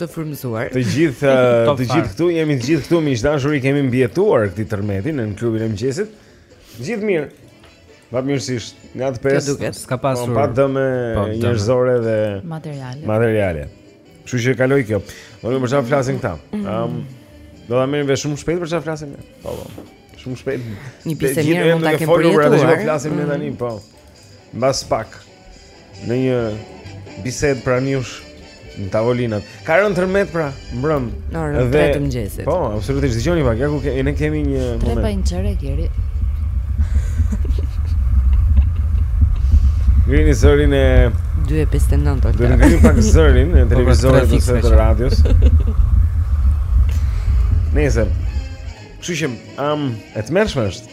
Të frymëzuar. Të gjithë, të gjithë këtu, jemi të gjithë këtu, miq të dashur, i kemi mbijetuar këtij tërmeti në klubin e mëngjesit. Gjithë mirë. Fatmirësisht, nga të pesë. S'ka po, pasur. Pa dëme po, njerëzore dhe materiale. Materiale. Kështu që kaloi kjo. Unë me çfarë flasin këta. Ëm um, do ta merrim vesh shumë shpejt për çfarë flasin. Po po. Shumë shpejt. Një pjesë e mirë mund ta kenë përjetuar. Ne do të flasim ne tani, po. Mbas pak në një bisedë pranë jush në tavolinë. Ka rënë tërmet pra, mbrëm. Në orën 3 të mëngjesit. Po, absolutisht dëgjoni pak, ja ku ke, ne kemi një moment. Tre pançere keri. Ngrini zërin e 259 Do të ngrini pak zërin e po, pra, televizorit ose të radios. Nëse. Kështu që am e tmerrshme është.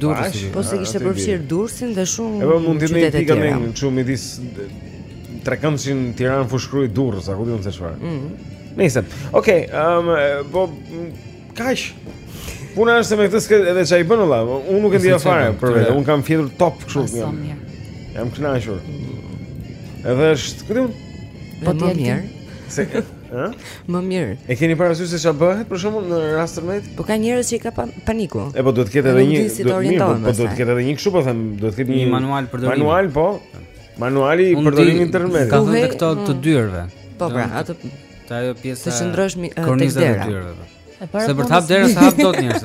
Durrës. Po se kishte përfshirë Durrësin dhe shumë qytete të tjera. Po mund të jetë pika me një çu midis trekëndëshit Tiranë Fushë-Krujë Durrës, a kupton se çfarë. Ëh. Mm. Nëse. Okej, ëm po kaq. Puna është se me këtë edhe çaj bën valla. Unë nuk e ndjeva fare për vete. Unë kam fjetur top kështu më. Jam kënaqur. Edhe është, kupton? Po ti mirë. Se Ë? Më mirë. E keni parasysh se çfarë bëhet për shembull në rast tërmeti? Po ka njerëz që i kap paniku. E po duhet të ketë edhe një, si duhet mirë, po, po duhet të ketë edhe një kështu po them, duhet të ketë një manual përdorimi. Manual po. Manuali i përdorimit në tërmet. Ka thënë këto të dyerve. Po pra, atë të ajo pjesa të qëndrosh tek dera. E para se për të hap derën s'e hap dot njerëz.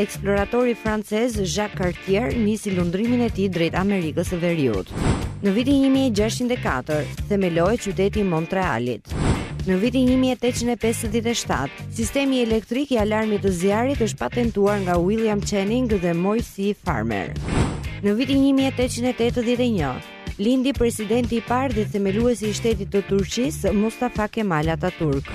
eksploratori francez Jacques Cartier nisi lundrimin e tij drejt Amerikës së Veriut. Në vitin 1604 themelohet qyteti i Montrealit. Në vitin 1857, sistemi elektrik i alarmit të zjarrit është patentuar nga William Channing dhe Moses Farmer. Në vitin 1881, Lindi presidenti i parë dhe themeluesi i shtetit të Turqisë, Mustafa Kemal Ataturk.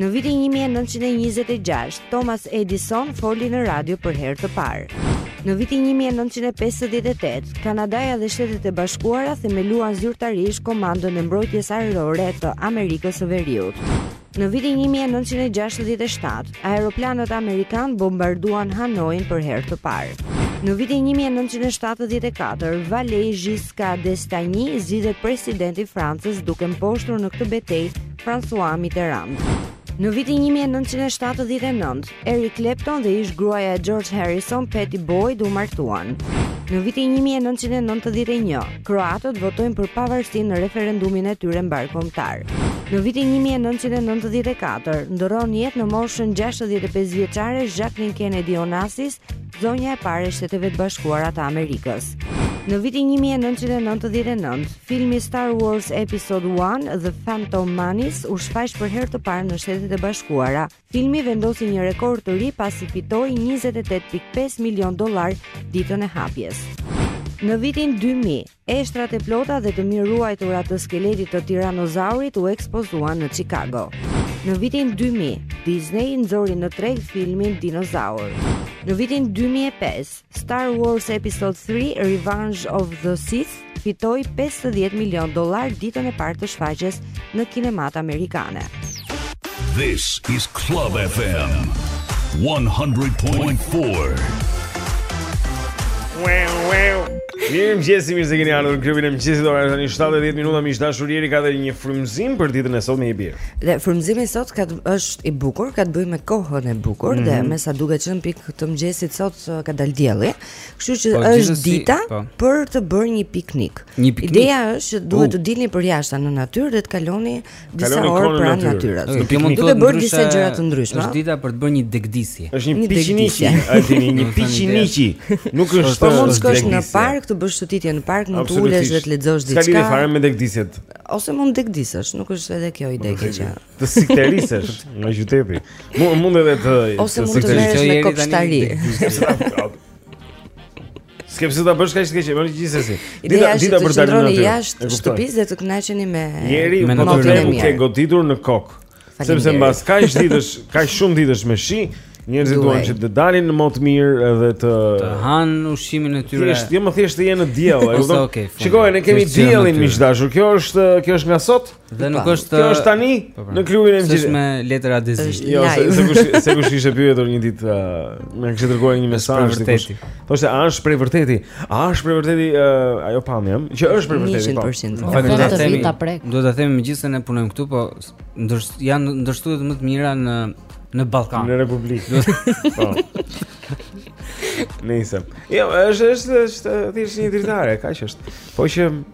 Në vitin 1926, Thomas Edison foli në radio për herë të parë. Në vitin 1958, Kanadaja dhe Shtetet e Bashkuara themeluan zyrtarisht Komandën e Mbrojtjes Ajrore të Amerikës së Veriut. Në vitin një mijë e nëntëqind e gjashtëdhjetë e shtatë, aeroplanët amerikanë bombarduan Hanoin për herë të parë. Në vitin një mijë e nëntëqind e shtatëdhjetë e katër, Valéry Giscard d'Estaing zgjidhet president i Francës duke mposhtur në këtë betejë François Mitterrand. Në vitin një mijë e nëntëqind e shtatëdhjetë e nëntë, Eric Clapton dhe ish gruaja e George Harrison, Pattie Boyd u martuan. Në vitin 1991, kroatët votojnë për pavarësinë në referendumin e tyre mbarëkombëtar. Në vitin 1994, ndërron jetë në moshën 65 vjeçare Jacqueline Kennedy Onassis, zonja e parë e Shteteve të Bashkuara të Amerikës. Në vitin 1999, filmi Star Wars Episode 1 The Phantom Menace u shfaq për herë të parë në Shtetet e Bashkuara. Filmi vendosi një rekord të ri pasi fitoi njëzet e tetë pikë pesë milionë dollarë ditën e hapjes. Në vitin dy mijë, eshtrat e plota dhe të mirëruajtura të skeletit të tiranozaurit u ekspozuan në Chicago. Në vitin dy mijë, Disney nxori në treg filmin Dinozaur. Në vitin dy mijë e pesë, Star Wars Episode 3 Revenge of the Sith fitoi 50 milion dollar ditën e parë të shfaqjes në kinemat amerikane. This is Club FM 100.4. Wow, wow. Mirëmëngjesi, mirë se keni ardhur në klubin e mëngjesit. Ora në një 7-10 minuta mi shta shurjeri ka dhe një frymëzim për ditën e sotme i mirë Dhe frymëzimi sot ka të është i bukur, ka të bëjë me kohën e bukur mm -hmm. Dhe mhm. me sa duket që në pikë Të mëngjesit sot ka dalë dielli, kështu që po, është dita po. për të bërë një piknik. Një piknik. Ideja është që duhet uh. të dilni përjashta në natyrë dhe të kaloni disa orë pranë natyrës. Duke bërë disa gjëra të ndryshme. Është dita për të bërë një degdisje. Është një pikniqi, a dini një pikniqi. Nuk është po mund të shkosh në park të bësh shëtitje në park, mund të ulesh dhe të lexosh diçka. S'ka lidhje fare me degdisjet. Ose mund të degdisesh, nuk është edhe kjo ide që. Të sikterisesh nga qyteti. Mund mund edhe të ose mund të merresh me kopshtari. S'ke pse ta bësh kaq të keqe, por gjithsesi. Dita dita për dalë në natyrë. Ideja është të shtëpisë dhe të kënaqeni me Jeri, me motin e mirë. Ke goditur në kokë. Sepse mbas kaq ditësh, kaq shumë ditësh me shi, njerëzit duan që të dalin në mot të mirë edhe të të han ushqimin e tyre. Thjesht, jo më thjesht të jenë në diell, e kupton? Shiko, ne kemi diellin miq të dashur. Kjo është, kjo është nga sot. Dhe nuk është Kjo është tani po, pra. në klubin e mëngjesit. Është me letër adezive. Jo, se se kush se kush ishte pyetur një ditë uh, më kishte dërguar një mesazh të kush. Po se a është prej vërteti? A është prej vërteti uh, ajo pamje, që është prej vërteti? Po. 100%. Po, do ta themi, ta prek. Do ta themi megjithëse ne punojmë këtu, po ndër janë ndër studiot më të mira në në Ballkan. Në Republikë. Po. Nëse. Jo, është është është thjesht një dritare, kaq është. Po që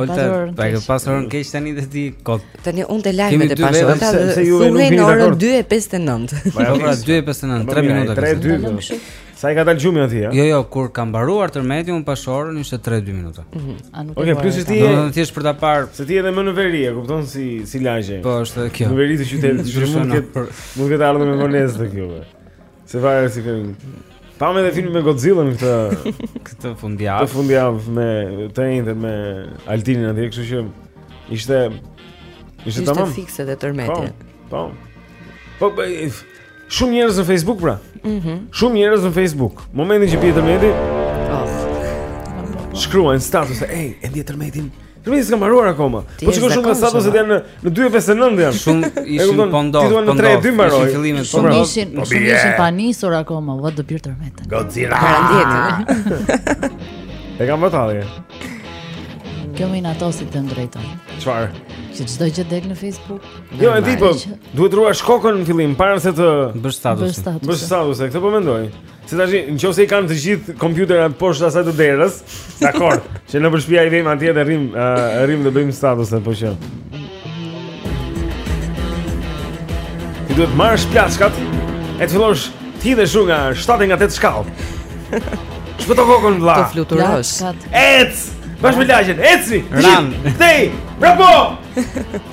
Olta, ta ke pa orën keq tani dhe ti kot. Tani unë te lajmet të pasur orën ta dhe thuaj në orën 2:59. Po pra 2:59, 3 minuta. 3:02. Sa i ka dalë gjumi aty? Jo, jo, kur ka mbaruar tërmeti unë pashë orën ishte 3:02 minuta. Mhm. A nuk e. Okej, plus ti. Do të thjesht për ta parë. Se ti edhe më në veri, e kupton si si lagje. Po, është kjo. Në veri të qytetit, shumë mund të ketë mund të ketë ardhur me vonesë të kjo. Se fare si kemi. Pamë edhe filmin me Godzilla në këtë... këtë fundjavë. Këtë fundjavë të enjte me Altinin atje, kështu që ishte... Ishte tamam. Ishte fiks edhe tërmeti. Po, po. Po, shumë njerëz në Facebook, pra. Mm Shumë njerëz në Facebook. Momentin që bie tërmeti... Oh. Shkruajnë status e, ej, e ndjeve tërmetin, Tërmeti s'ka mbaruar akoma. Po shikoj shumë sa do të jetë në në 2.59 janë. Shumë ishin po ndo. Ti duan në 3 dy mbaroi. Shumë po, pra. ishin, po, shumë ishin pa nisur akoma, vë do bjerë tërmet. Godzilla. E kam vërtet. Kjo më inatosi të drejtën. Çfarë? Që çdo gjë del në Facebook. Jo, e di po. Duhet të ruash kokën në fillim para se të bësh status. Bësh status, e këtë po mendoj. Se në qoftë se i kanë të gjithë kompjuterat poshtë asaj të derës, dakor, që nëpër shpia i vejmë atje dhe rrim, uh, rrim dhe bëjmë status në poshtë. Ti duhet të marrësh plaçkat, e të fillosh të hidhesh nga 7 nga 8 shkallë. Shpëto kokën vla. Të fluturosh. Ec! Bashkë me lagjet, eci! Ram! Tej! Bravo!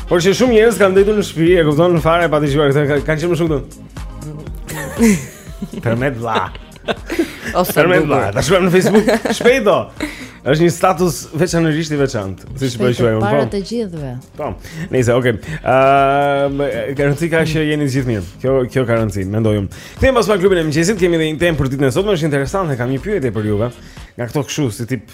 Por që shumë njerëz kanë ndenjur në shtëpi, e kupton në fare pa dëgjuar këtë, kanë qenë më shumë këtu. Tërmet vla. Ose tërmet vla. Ta shkruajmë në Facebook shpejt do. Është një status veçanërisht i veçantë, siç po e quajmë unë. Para po. të gjithëve. Po. Nice, okay. Ëm, uh, garanci ka që jeni të gjithë mirë. Kjo kjo garanci, mendoj unë. Kthehemi pas pak te klubi i mëngjesit, kemi edhe një temë për ditën e sotme, është interesante, kam një pyetje për juve. Nga këto kështu si tip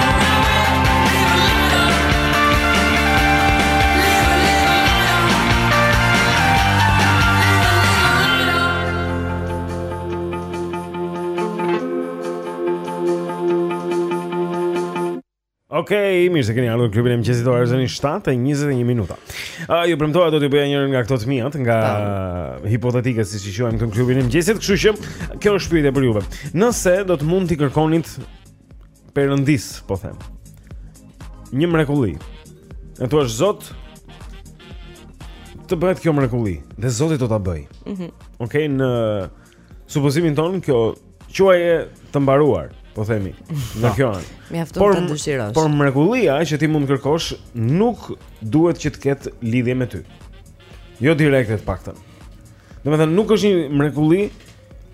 Okej, okay, mirë se keni ardhur në klubin e mëngjesit ora shënon 7:21 minuta. Ë uh, ju premtova do t'ju bëja njërën nga këto të miat nga uh, hipotetiket siç i quajmë këtu në klubin e mëngjesit, kështu që kjo është pyetja për juve. Nëse do të mund t'i kërkonit perëndisë, po them. Një mrekulli. I thua Zot, të bëhet kjo mrekulli dhe Zoti do ta bëjë. Mhm. Mm Okej, okay, në supozimin tonë kjo quaje të mbaruar, po themi. Nga kjo anë. Mjafton por, të dëshirosh. Por mrekullia që ti mund të kërkosh nuk duhet që të ketë lidhje me ty. Jo direkte të paktën. Domethënë nuk është një mrekulli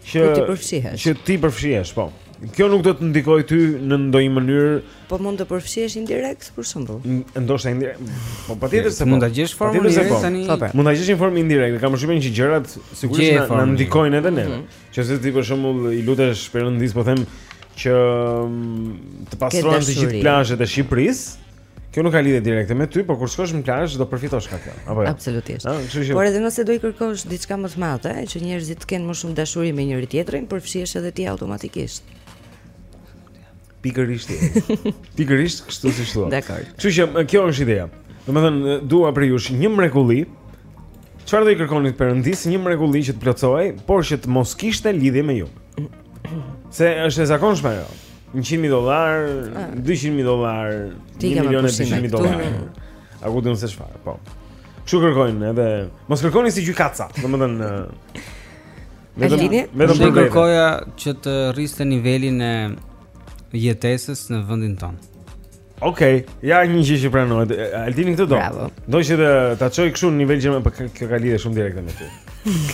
që ti përfshihesh. Që ti përfshihesh, po. Kjo nuk do të ndikojë ty në ndonjë mënyrë. Po mund të përfshihesh indirekt për shembull. Ndoshta indirekt. Po patjetër se mund po. ta gjesh formën e po. tani. Po, po. Mund ta gjesh një formë indirekt. Kam përshtypjen që gjërat sigurisht na ndikojnë edhe ne. Mhm. Që se ti për shembull i lutesh Perëndisë, po them që mm, të pastrohen të gjithë plazhet e Shqipërisë. Kjo nuk ka lidhje direkte me ty, por kur shkosh në plazh do përfitosh nga kjo. Apo jo? Absolutisht. Ëh, kështu që Por edhe nëse do i kërkosh diçka më të madhe, që njerëzit të kenë më shumë dashuri me njëri tjetrin, përfshihesh edhe ti automatikisht. pikërisht je. pikërisht kështu siç thua. Dakor. Kështu që e, kjo është ideja. Domethënë e, dua prej jush një mrekulli. Çfarë do i kërkonit Perëndisë një mrekulli që të plotësohej, por që të mos kishte lidhje me ju. Se është e zakonshme ajo. 100.000 dollar, 200.000 dollar, 1 milion e 200.000 dollar. A ku di unë se çfarë, po. Kështu kërkojnë edhe, mos kërkoni si gjykatës, domethënë vetëm vetëm për kërkoja që të rriste nivelin e jetesës në vendin tonë. Okej, okay, ja një gjë që pranohet. Altini këtë do. Do që të ta çoj kështu në nivel që më pak kjo ka lidhje shumë direkte me ty.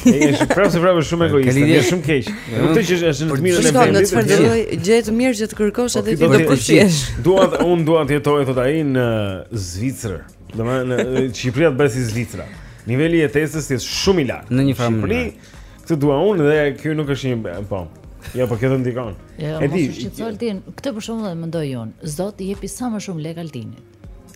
Ai është prapë prapë shumë egoist, ai është shumë keq. Nuk të që është në të mirën e vendit. Çfarë do të thotë? Gjë të mirë që të kërkosh atë po, ti të pushesh. Dua unë dua të jetoj thotë ai në Zvicër. Domethënë në Shqipëri ta bësh si Zvicra. Niveli i jetesës është shumë i lartë. Në një farë. Këtë dua unë dhe kjo nuk është një po. Jo, po këtë ndikon. Jo, e di. Mos shqetëso Altin, këtë për shembull e mendoj unë. Zot jepi sa më shumë lek Altinit.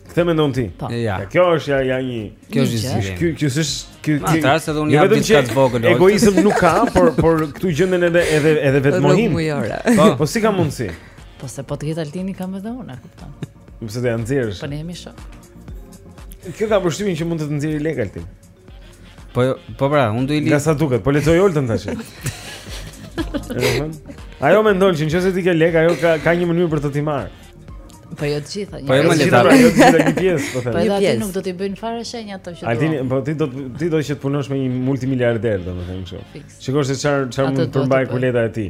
Këtë mendon ti? Po. Ja. ja. Kjo është ja, ja një. Kjo është një. Ky ky s'është ky ky. Ata se do unë jap diçka të vogël. Egoizëm nuk ka, por por këtu gjenden edhe edhe edhe vetëmohim. Po, po si ka mundësi? Po se po të ketë Altini kam edhe unë, e kupton. Mos e nxjerrësh. Po ne jemi shokë. Kjo ka përshtypjen që mund të të nxjerrë lek Altin. Po po pra, unë do i lidh. Nga sa duket, po lexoj Oltën tash. Ajo mendon që nëse ti ke lek, ajo ka ka një mënyrë për të t'i marrë. Po jo të gjitha. Po jo më leta. Po jo të gjitha një pjesë, po them. Po jo aty nuk do t'i bëjnë fare shenjë ato që. Altin, po ti do ti do që të punosh me një multimiliarder, domethënë kështu. Shikosh se çfarë çfarë mund të përmbajë kuleta e tij.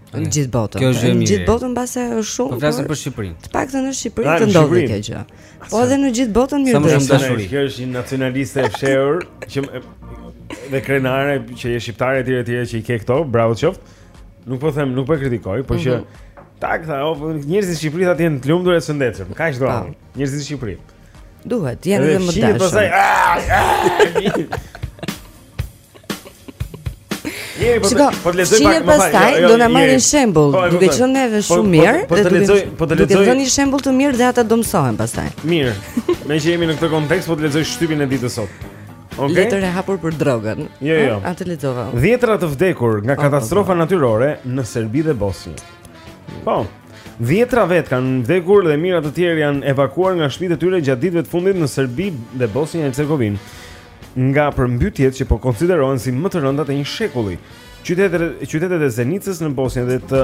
Në gjithë botën. Kjo është gjë e mirë. Në gjithë botën mbase është shumë. Po flasim për Shqipërinë. Të paktën në Shqipëri të ndodhi kjo gjë. Po edhe në gjithë botën mirë dashuri. Sa dashuri. Kjo është një nacionaliste e fshehur që dhe krenare që je shqiptare etj etj që i ke këto, bravo qoftë. Nuk po them, nuk po kritikoj, po që mhm. tak tha, o po, njerëzit e Shqipërisë të jenë të lumtur e të shëndetshëm. Kaq do. Po. Njerëzit e Shqipërisë. Duhet, janë edhe më dashur. Edhe fshi pastaj. Ah, ah, ah. Mirë, po të po lexoj pak më fal. Jo, jo, do na marrin shembull, po, duke qenë neve po, shumë mirë. Po të lexoj, po të lexoj. Do të jepni shembull të mirë dhe ata do mësohen pastaj. Mirë. Meqë jemi në këtë kontekst, po të lexoj shtypin e ditës sot. Okay. Letër e hapur për drogën. Jo, jo. A të lexova. Dhjetëra të vdekur nga oh, katastrofa oh, oh. natyrore në Serbi dhe Bosnjë. Po. Dhjetëra vetë kanë vdekur dhe mijëra të tjerë janë evakuuar nga shtëpitë e tyre gjatë ditëve të fundit në Serbi dhe Bosnjë e Hercegovinë. nga përmbytjet që po konsiderohen si më të rëndat e një shekulli. Qytetet e qytetet e Zenicës në Bosnjë dhe të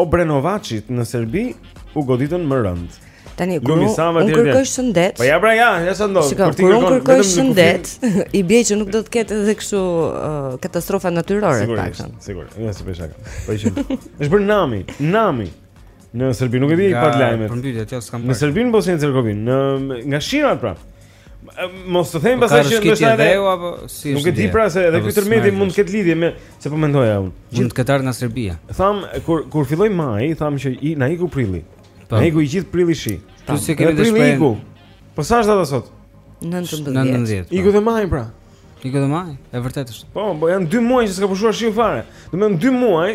Obrenovacit në Serbi u goditën më rëndë. Tani kur unë un kërkoj shëndet. Po ja pra ja, ja ça ndodh. Kur ti kërkon kërkoj shëndet, i bie që nuk do të ketë edhe kështu uh, katastrofa natyrore të paktën. Sigurisht, sigurisht. Ja si pesha. Po i qenë. Është bërë nami, nami. Në Serbi nuk e di i pe lajmet. Përmbytjet, jo s'kam. Në Serbi në Bosnjë Hercegovinë, në nga shirat pra. Mos të themi po pastaj që ndoshta edhe dheu apo si Nuk e di pra se edhe ky tërmeti mund të ketë lidhje me se po mendoja unë. Mund të ketë ardhur nga Serbia. Thamë kur kur filloi maji, thamë që i na iku prilli. Po. Na iku i gjithë prilli shi. Po si kemi të shpërndarë? Po sa është data sot? 19. 19. Iku dhe maji pra. Iku dhe maji, e vërtetë është. Po, po janë 2 muaj që s'ka pushuar shiu fare. Do të thonë 2 muaj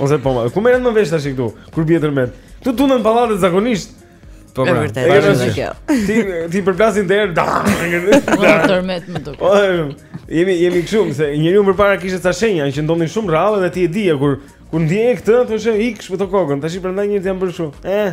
Ose po, ku merret më vesh tashi këtu? Kur bie tërmet? Këtu tunden pallatet zakonisht. Po pra, e vërtetë kjo. Ti ti përplasin derën. Po tërmet më duket. Po jemi jemi këtu se njeriu më parë kishte ca shenja që ndodhnin shumë rrallë dhe ti e dije kur kur ndieje këtë thoshe ik shpëto kokën. Tashi prandaj njerëzit janë bërë kështu. Eh,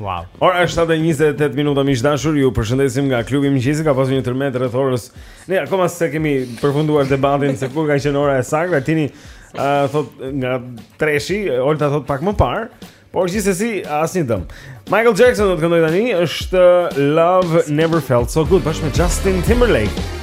Wow. Ora është 7:28 minuta miq të dashur, ju përshëndesim nga klubi i mëngjesit, ka pasur një tërmet rreth orës. Ne akoma s'e kemi përfunduar debatin se kur ka qenë ora e saktë, Tini uh, thotë nga treshi, Olta thotë pak më parë, por gjithsesi asnjë dëm. Michael Jackson do të këndojë tani, është Love Never Felt So Good bashkë me Justin Timberlake.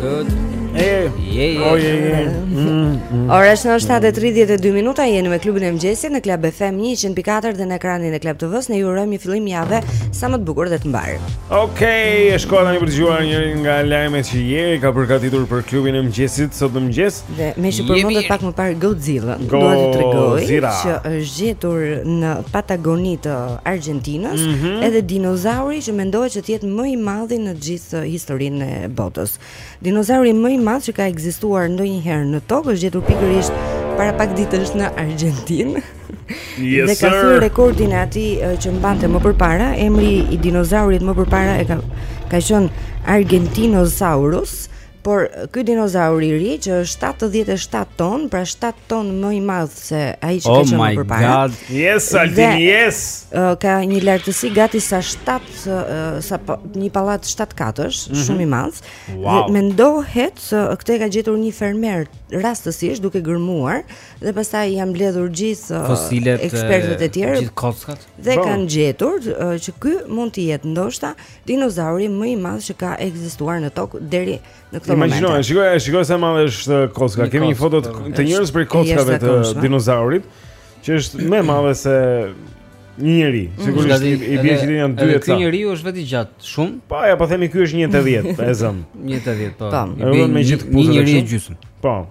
Good. Hey. Yeah, yeah. Oh, yeah, yeah. Mm, mm. Ora është 7:32 minuta, jeni me klubin e mëngjesit në Club FM 104 dhe në ekranin e Club TV-s. Ne ju urojmë një fillim jave sa më të bukur dhe të mbarë. Okej, okay, është koha tani për të dëgjuar një nga lajmet që Jeri ka përgatitur për klubin e mëngjesit sot në mëngjes. Dhe meqë përmendët pak më parë Godzilla Go Dua të tregoj Që është gjetur në Patagoni të Argjentinës mm -hmm. Edhe dinozauri që mendohet që të jetë më i madhi në gjithë historinë e botës Dinozauri më i madh që ka ekzistuar ndonjëherë në tokë është gjetur pikërisht para pak ditësh në Argjentinë Yes, dhe ka thyer rekordin e atij që mbante më përpara, emri i dinozaurit më përpara e ka ka qenë Argentinosaurus, Por ky dinozaur i ri që është 77 ton, pra 7 ton më i madh se ai që oh ka qenë më përpara. Oh my god. Yes, Altin, yes. Uh, ka një lartësi gati sa 7 uh, sa po, një pallat 7 katësh, mm -hmm. shumë i madh. Wow. Mendohet se uh, këtë e ka gjetur një fermer rastësisht duke gërmuar dhe pastaj janë mbledhur gjithë uh, fosilet ekspertët e tjerë, gjithë kockat. Dhe bon. kanë gjetur uh, që ky mund të jetë ndoshta dinozauri më i madh që ka ekzistuar në tokë deri në këtë moment. Imagjino, shiko, shiko sa e madhe është kocka. Një Kemi një foto të, të njërës prej kockave të dinozaurit, që është më e madhe se një njeri. Mm. Sigurisht mm, i bie që janë dy e ca. Ky njeriu është vetë i gjatë shumë. Po, ja po themi ky është 1.80, e zëmë. 1.80, po. Një njeri e gjysmë. Po.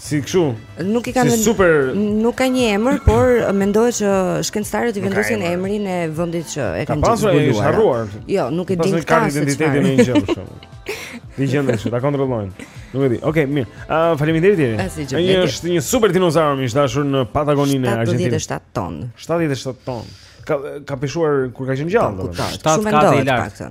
Si kështu? Nuk i kanë si super nuk ka një emër, por mendohet që shkencëtarët t'i vendosin emrin e vendit që e kanë gjetur. Ka pasur e harruar. Jo, nuk e di këtë. Ka identitetin e një gjë për shkak. Dhe gjendë kështu, ta kontrollojnë. Nuk e di. Okej, okay, mirë. Ë uh, faleminderit jeri. Ai është një super dinozaur i dashur në Patagoninë e Argjentinës. 77 ton. 77 ton. Kaq ka peshuar kur ka qenë gjallë. 7 kate i lartë.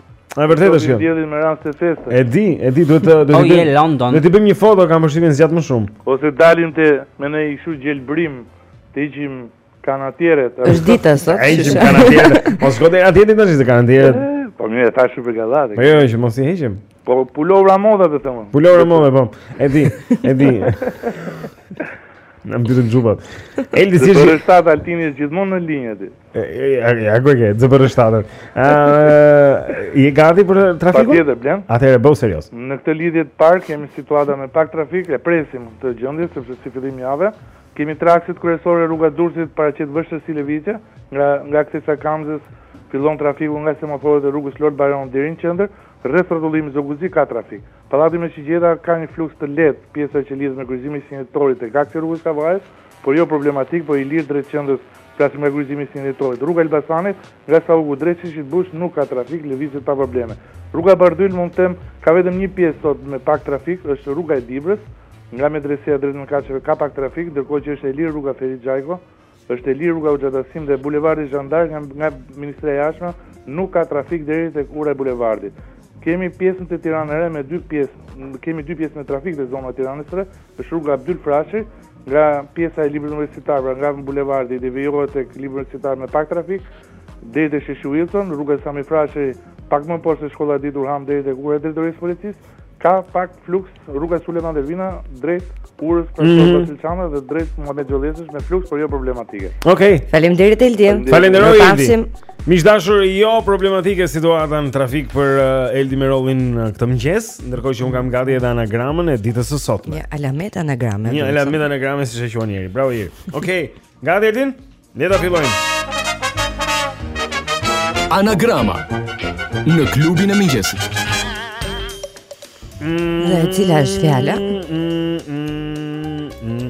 Në vërtetë është kjo. Diellin me rast të festës. E di, e di, duhet të do të bëjmë London. Do të bëjmë një foto, kam përshtypjen zgjat më shumë. Ose dalim te me një kështu gjelbërim, të heqim kanatieret. Është ditë sot. Ai heqim kanatieret. Mos godë atje ditë tash të kanatieret. Po mirë, e thashë për gallatë. Po jo, që mos i heqim. Po pulovra moda të them. Pulovra moda, po. E di, e di. Na mbytën xhupat. Eldi si është? Është sa Altini gjithmonë në linjë aty. Ja ku e ke, zë për rështatër Je gati për trafikun? Patjetër, Blend Atëherë, bëhu serioz Në këtë lidhje të parë, kemi situata me pak trafik E presim këtë gjendje, sepse si fillim jave Kemi te akset kryesore rruga e Durrësit paraqet vështirësi lëvizje Nga, nga kthesa e Kamzës fillon trafiku nga semaforët e rrugës Lord Bajron deri në qendër Rrethrrotullimi Zogu i Zi ka trafik Pallati me shigjeta ka një fluks të lehtë Pjesa që lidhet me kryqëzimin e 21 Dhjetorit e ka edhe rrugës Kavajës por jo problematik, por e lirë drejt qendrës, flasim nga kryqëzimi i 21 Dhjetorit, rruga e Elbasanit, nga Sauku drejt Sheshit Bush nuk ka trafik, lëvizet pa probleme. Rruga Bardhyl mund të them ka vetëm një pjesë sot me pak trafik, është rruga e Dibrës, nga Medreseja drejt Mëkaqeve ka pak trafik, ndërkohë që është e lirë rruga Ferit Xhajko, është e lirë rruga Hoxha Tahsim dhe bulevardi Jeanne d'Arc nga nga Ministria e Jashtme nuk ka trafik deri tek ura e bulevardit. Kemi pjesën te Tirana e Re me dy pjesë, kemi dy pjesë me trafik te zona e Tiranës së Re, Është rruga Abdyl Frashëri, nga pjesa e Librit Universitar, pra nga bulevardi, devijohet tek Libri Universitar me pak trafik, deri te sheshi Wilson, rruga Sami Frashëri, pak më poshtë se shkolla Edith Durham deri tek ura e drejtorisë së policisë, ka pak fluks rruga Sulejman Delvina drejt Urës së mm -hmm. Lanës dhe drejt Muhamet Gjollesës me fluks, por jo problematike. Okej. Okay. Faleminderit Eldi. Falenderoj Eldi. Miq të dashur, jo problematike situata në trafik për uh, Eldi Merollin uh, në këtë mëngjes, ndërkohë që un kam gati edhe anagramën e ditës së sotme. Një alamet anagrame. Një alamet anagrame siç e quan Jeri. Bravo Jeri. Okej, okay. gati Eldin? Le ta fillojmë. Anagrama në klubin e mëngjesit. Mm, dhe cila është fjala? Mm, mm, mm, mm.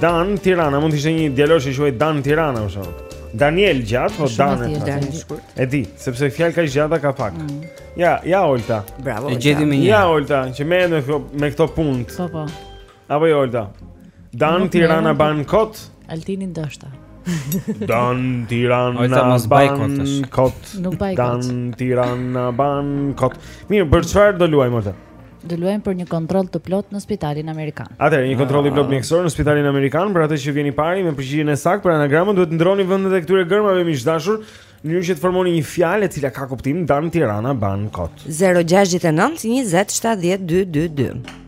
Dan Tirana, mund të ishte një djalosh që quhej Dan Tirana, po shumë. Daniel gjatë, po Dan. E di, sepse fjalë kaq të gjata ka pak. Mm. Ja, ja Olta. Bravo. E gjeti me një. Ja Olta, që merret me, me këto punë. Po po. Apo jo Olta. Dan Nuk Tirana ban kot. Altini ndoshta. Dan Tirana ban kot. Nuk baj kot. Dan Tirana ban kot. Mirë, për çfarë do luajmë Olta? do luajmë për një kontroll të plotë në spitalin amerikan. Atëherë, një kontroll i plotë mjekësor në spitalin amerikan për atë që vjen i pari me përgjigjen e saktë për anagramën, duhet të ndrroni vendet e këtyre gërmave miq të dashur. Në mënyrë që të formoni një fjalë e cila ka kuptim Dan Tirana ban kot. 069 20 70 222.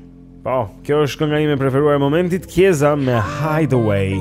Po, kjo është kënga ime e preferuar e momentit, Kiesza me Hideaway.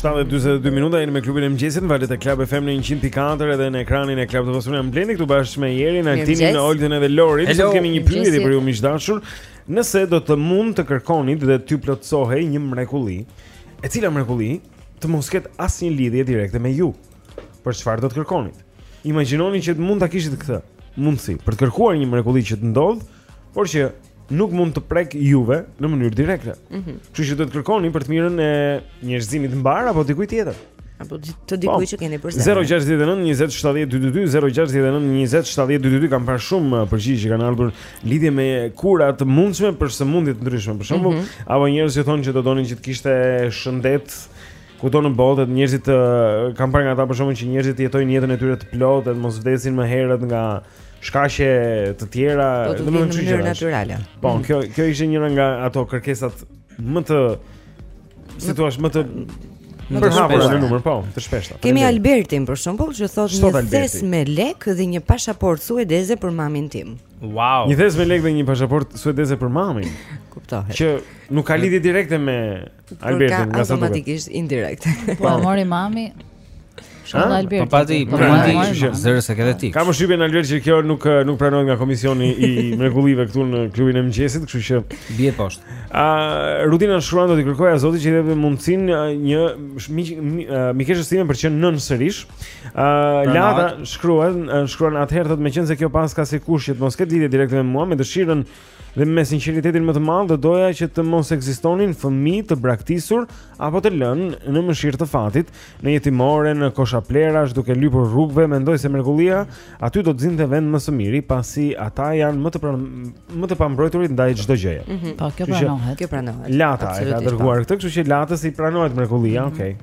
7:42 minuta jemi me klubin e mëngjesit në valët e Club FM në 104 edhe në ekranin e Club TV-së, unë jam Blendi këtu bashkë me Jerin, Altinin, Oltën edhe Lorin. Sot kemi një pyetje për ju miq të dashur. Nëse do të mund të kërkonit dhe t'ju plotësohej një mrekulli, e cila mrekulli të mos ketë asnjë lidhje direkte me ju, për çfarë do të kërkonit? Imagjinoni që mund ta kishit këtë mundësi për të kërkuar një mrekulli që të ndodhë, por që nuk mund t'ju prekë juve në mënyrë direkte. Mhm. Mm Kështu që duhet të kërkoni për të mirën e njerëzimit mbarë apo dikujt tjetër. Apo të dikujt, po, që keni për zemër. 069 20 70 222 069 20 70 222 kam parë shumë uh, përgjigje që kanë ardhur në lidhje me kura të mundshme për sëmundje të ndryshme, për shembull, mm -hmm. apo njerëz që thonë që do donin që të kishte shëndet kudo në botë, njerëzit uh, kam parë nga ata për shembull që njerëzit të jetojnë jetën e tyre të plotë, të mos vdesin më herët nga shkaqe të tjera, po, domethënë në mënyrë natyrale. Po, mhm. kjo kjo ishte njëra nga ato kërkesat më të Si thua, më të të shpeshta në numër, po, të shpeshta. Kemi Albertin për shembull që thotë një thes me lek dhe një pasaportë suedeze për mamin tim. Wow. Një thes me lek dhe një pasaportë suedeze për mamin. Kuptohet. Që nuk ka lidhje direkte me Albertin, nga sa duket. Automatikisht indirekt. Po, mori mami. Shumë nga Alberti. Po pati, po pati, kështu që zëre se këtë ti. Kam shpjeguar Albert që kjo nuk nuk pranohet nga komisioni i mrekullive këtu në klubin e mëngjesit, kështu që bie poshtë. Ë Rudina shkruan do t'i kërkoja Zotit që t'i jepte mundësinë një mikeshës sime për të qenë nënë sërish. Ë Lata shkruan, shkruan atëherë thotë meqenëse kjo paska si kusht që të mos ketë lidhje direkte me mua, me dëshirën Dhe me sinqeritetin më të madh do doja që të mos ekzistonin fëmijë të braktisur apo të lënë në mëshirë të fatit, në jetimore, në kosha plehrash duke lypur rrugëve, mendoj se mrekullia aty do të zinte vend më së miri, pasi ata janë më të pra, më të pambrojturit ndaj çdo gjëje. Mm -hmm. Po, kjo pranohet. Kjo pranohet. Lata e ka dërguar po. këtë, kështu që Latës i pranohet mrekullia, mm -hmm. okay.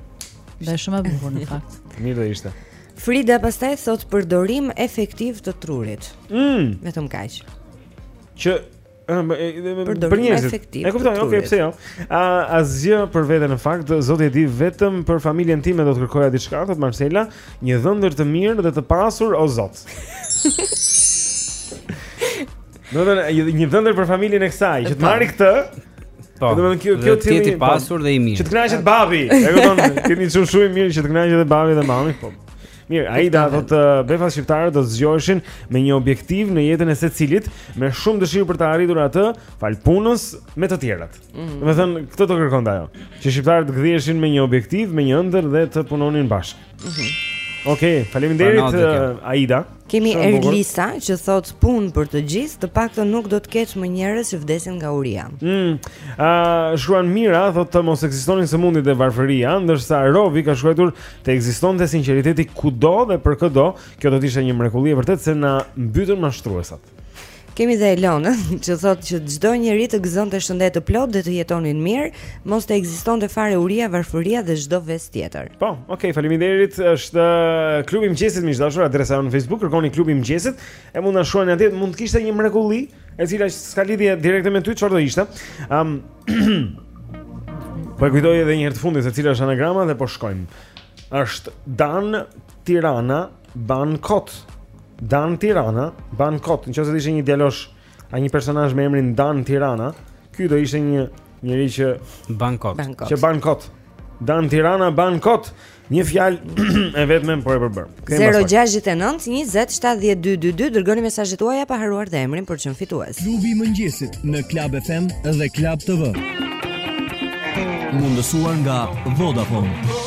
Dhe shumë e bukur në fakt. Mirë do ishte. Frida pastaj thotë përdorim efektiv të trurit. Mm. Vetëm kaq. që për njerëzit. E kuptoj, okay, pse jo? A asgjë për veten në fakt, zoti e di vetëm për familjen time do të kërkoja diçka, thotë Marcela, një dhëndër të mirë dhe të pasur o zot. Do një dhëndër për familjen e kësaj, që të marri këtë. Po. Domethënë kjo që të jetë i po. pasur dhe i mirë. Që të kënaqet babi. E kupton? Shumë shumë mirë që të kënaqet babi dhe mami, po. Mirë, Aida do të bëja shqiptarët të zgjoheshin me një objektiv në jetën e secilit, me shumë dëshirë për ta arritur atë, falë punës me të tjerat. Mm -hmm. Domethënë, këtë do kërkonte ajo, që shqiptarët të gdhieshin me një objektiv, me një ëndërr dhe të punonin bashkë. Mm -hmm. Okej, okay, faleminderit uh, Aida. Kemi Erlisa që thotë punë për të gjithë, të paktën nuk do të kish më njerëz që vdesin nga uria. Ëh, mm, uh, shkruan Mira, thotë të mos ekzistonin sëmundjet e varfëria, ndërsa Rovi ka shkruar të ekzistonte sinqeriteti kudo dhe për këdo, kjo do të ishte një mrekulli e vërtetë se na mbytën mashtruesat. Kemi dhe Elonën që thotë që çdo njeri të gëzonte shëndet të plotë dhe të jetonin mirë, mos të ekzistonte fare uria, varfëria dhe çdo ves tjetër. Po, okay, faleminderit. Është uh, klubi i mëngjesit miq të dashur, adresa jonë në Facebook, kërkoni klubi i mëngjesit e mund na shkruani atje, mund të kishte një mrekulli, e cila s'ka lidhje direkte me ty, çfarë do ishte. Ëm, um, Po e kujtoj edhe një herë të fundit se cila është anagrama dhe po shkojmë. Është Dan Tirana Ban Kot. Dan Tirana Ban Kot. Në qoftë se do ishte një djalosh, a një personazh me emrin Dan Tirana, ky do ishte një njeri që Ban Kot. Që Ban Kot. Dan Tirana Ban Kot. Kot. Një fjalë e vetme por e përbërë. 069 20 70 222 dërgoni mesazhet tuaja pa harruar dhe emrin për të qenë fitues. Klubi i mëngjesit në Club FM dhe Club TV. Mundësuar nga Vodafone.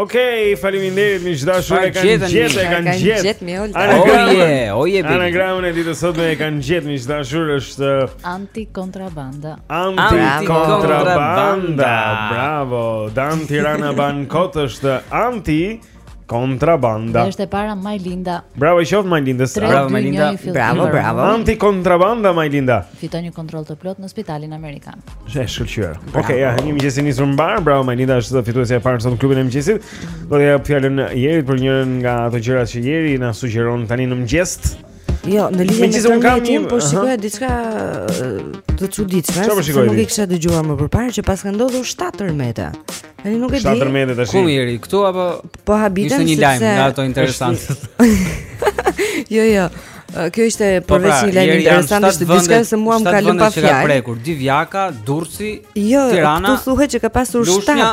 Okej, faleminderit miq të dashur, e kanë gjetë, e kanë gjetë. Oje, oje baby. Anagramën e ditës sot ma kanë gjetë miq të dashur është anti kontrabanda. Anti kontrabanda. Bravo. Dan Tirana ban kot është anti kontrabanda. Dhe është e para Majlinda. Bravo i qoftë Majlinda. Bravo Majlinda. Bravo, bravo. Anti kontrabanda Majlinda. Fiton një kontroll të plotë në Spitalin Amerikan. Është shkëlqyeshëm. Okej, okay, ja, një mëngjes i nisur mbarë. Bravo Majlinda, është fituesja e parë sot në klubin e mëngjesit. Do t'ia jap fjalën Jerit për njërën nga ato gjërat që Jeri na sugjeron tani në mëngjes. Jo, në lidhje me këtë kam, po shikoja diçka të çuditshme. Nuk e kisha dëgjuar më parë që paska ndodhur 7 tërmete. Ai nuk e di. 7 tërmete tash. Ku Jeri? Ktu apo po habitem se ishte një lajm nga ato interesantet. Jo, jo. Kjo ishte po përveç pra, një lajm interesant është diçka se mua më ka lënë pa fjalë. Ka prekur Divjaka, Durrësi, jo, Tirana. Jo, këtu thuhet që ka pasur shtatë.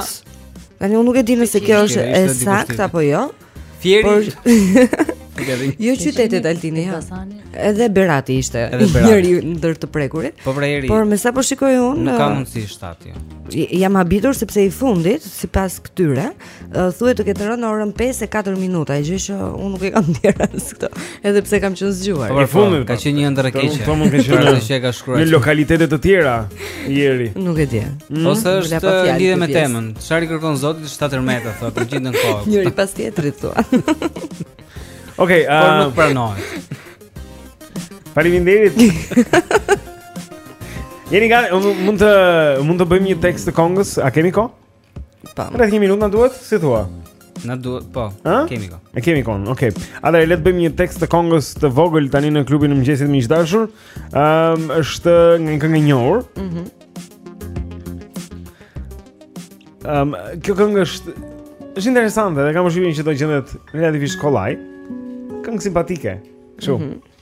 Tani unë nuk e di nëse kjo është e saktë apo jo. Është Fieri. Jo qytetet Altini, ja. Edhe Berati ishte njëri ndër të prekurit. Po pra Jeri. Por me sa po shikoj unë, nuk ka mundësi shtatë. Jo. Jam habitur sepse i fundit, sipas këtyre, thuhet të ketë rënë në orën 5:04 minuta, gjë që unë nuk e kam ndjerë as këtë. Edhe pse kam qenë zgjuar. Po, po, po, ka qenë një ëndërr e keqe. Po mund të ketë qenë ëndërr që e ka shkruar. Në lokalitete të tjera Jeri. Nuk e di. Mm. Ose është lidhur me temën. Çfarë kërkon Zoti 7 tërmete thotë për gjithë këtë kohë. Njëri pas tjetrit thua. Okej, a po nuk pranohet. Faleminderit. Jeni gati, mund të mund të bëjmë një tekst të këngës? A kemi kohë? Pam. Rreth një minutë na duhet, si thua? Na duhet, po. Ha? Kemi kohë. E kemi kohën. Okej. Okay. Atëherë le të bëjmë një tekst të këngës të vogël tani në klubin e mëngjesit miq të dashur. Ëm ehm, um, është nga një këngë e njohur. Mhm. Mm Ëm um, kjo këngë është është interesante, dhe kam përshtypjen që do gjendet relativisht kollaj. Këngë simpatike. Shumë. Mm -hmm.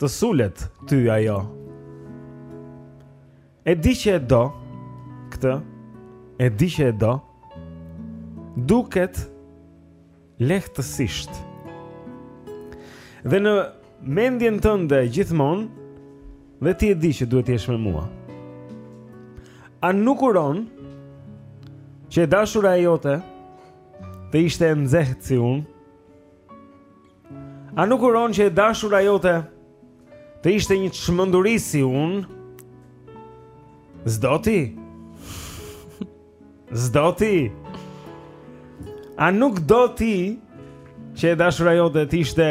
Të sulet ty ajo. E di që e do këtë, e di që e do. Duket lehtësisht. Dhe në mendjen tënde gjithmonë dhe ti e di që duhet të jesh me mua. A nuk uron që e dashura jote të ishte e nxehtë si unë, A nuk uron që e dashura jote Të ishte një çmenduri si unë S'do ti S'do ti A nuk do ti Që e dashura jote të ishte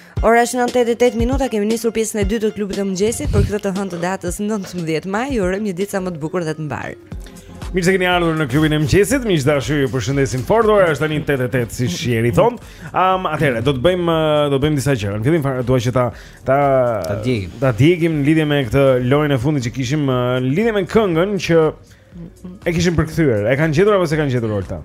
Ora është 8:08 minuta, kemi nisur pjesën e dytë të klubit të mëngjesit për këtë të hënë të datës 19 maj. Ju urojmë një ditë sa më të bukur dhe të mbarë. Mirë se keni ardhur në klubin e mëngjesit. Miq të dashur, ju përshëndesim fort. Ora është tani 8:08 siç e ri them. Ëm, atëherë do të bëjmë do të bëjmë disa gjëra. Në fillim fare dua që ta ta ta djegim. Ta djegim në lidhje me këtë lojën e fundit që kishim në lidhje me këngën që e kishim përkthyer. E kanë gjetur apo s'e kanë gjetur Olta?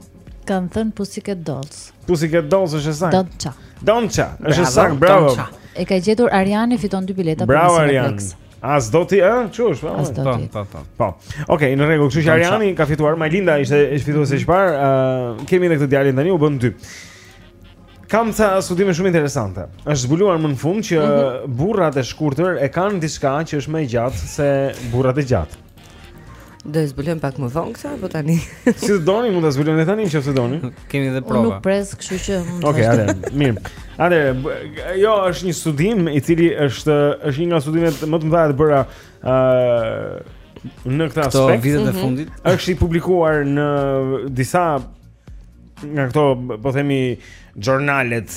Kanë thënë Pussycat Dolls. Pussycat Dolls është e saktë. Don't Cha. Don't Cha, është e saktë, bravo. E ka gjetur Ariani fiton dy bileta për Cineplex. Bravo Ariani. As do ti, ë, çush, po. As do po, ti. Po, po, po. Po. Okej, në rregull, kështu që Ariani ka fituar, Majlinda ishte fituese e çfarë? Ë, kemi edhe këtë djalin tani u bënë dy. Kam ca studime shumë interesante. Është zbuluar më në fund që mhm. burrat e shkurtër e kanë diçka që është më e gjatë se burrat e gjatë. Do e zbulojmë pak më vonë këtë apo tani? Si të doni, mund ta zbulojmë tani nëse doni. Kemi edhe prova. Unë nuk pres, kështu që mund të. Okej, okay, atëherë. Mirë. Atëherë, jo, është një studim i cili është është një nga studimet më të mëdha të bëra ë uh, në këtë aspekt. Këto vitet e mhm. fundit. Është i publikuar në disa nga këto po themi xhornalet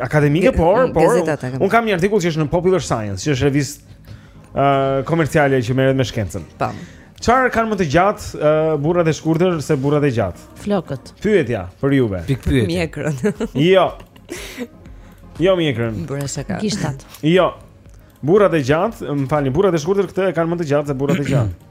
akademike, por por unë kam një artikull që është në Popular Science, që është revistë uh, komerciale që merret me shkencën. Po. Çfarë kanë më të gjatë uh, burrat e shkurtër se burrat e gjatë? Flokët. Pyetja për juve. Pikëpyetje. Mjekrën. jo. Jo mjekrën. Bëre sa ka. Gishtat. Jo. Burrat e gjatë, më falni, burrat e shkurtër këtë e kanë më të gjatë se burrat e gjatë.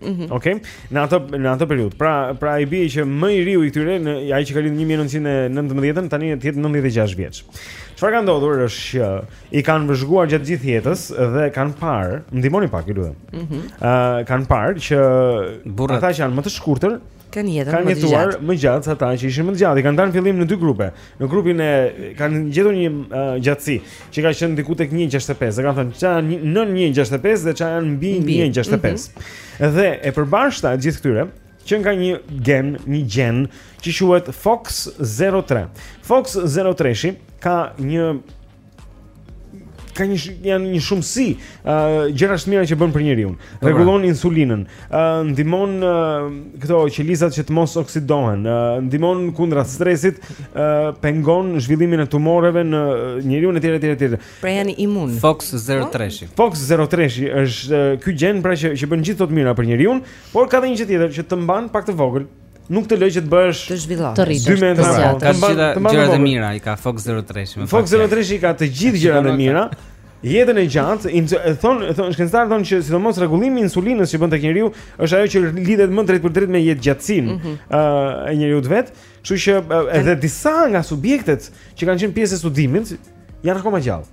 Mm -hmm. Okej. Okay. Në atë në atë periudhë. Pra, pra i bie që më i riu i këtyre, në, ai që ka lindur në 1919, tani të jetë 96 vjeç. Çfarë ka ndodhur është që i kanë vëzhguar gjatë gjithë jetës dhe kanë parë, më ndihmoni pak ju lutem. Ëh, mm -hmm. uh, kanë parë që burrat ata që janë më të shkurtër, kanë jetën kanë jetuar më gjatë se ata që ishin më të gjatë. I kanë ndarë në fillim në dy grupe. Në grupin e kanë gjetur një uh, gjatësi që ka qenë diku tek 1.65. Dhe kanë thënë ça janë nën 1.65 dhe ça janë mbi 1.65. Mm -hmm. Dhe e përbashkëta e të gjithë këtyre vjen nga një gen, një gen që quhet Fox 03. Fox 03-shi ka një ka një janë një shumësi ë uh, gjërash të mira që bën për njeriun. Po, pra. Rregullon insulinën, ë uh, ndihmon uh, këto qelizat që të mos oksidohen, uh, ndihmon kundra stresit, ë uh, pengon zhvillimin e tumoreve në njeriu etj etj etj. Pra janë imun. Fox 03. Fox 03-shi është uh, ky gen pra që që bën gjithë ato të mira për njeriun, por ka edhe një gjë tjetër që të mban pak të vogël. Nuk të lë që të bësh të zhvillosh. Të rritë. Dy metra po. Të gjitha gjërat e mira, i ka Fox 03-shi. Fox 03-shi i ka të gjithë gjërat e mira. Jetën e gjatë, e thon, e thon shkencëtarët thonë që sidomos rregullimi i insulinës që bën tek njeriu është ajo që lidhet më drejtpërdrejt me jetëgjatësinë mhm. e njeriut vetë. Kështu që edhe disa nga subjektet që kanë qenë pjesë e studimit janë akoma gjallë.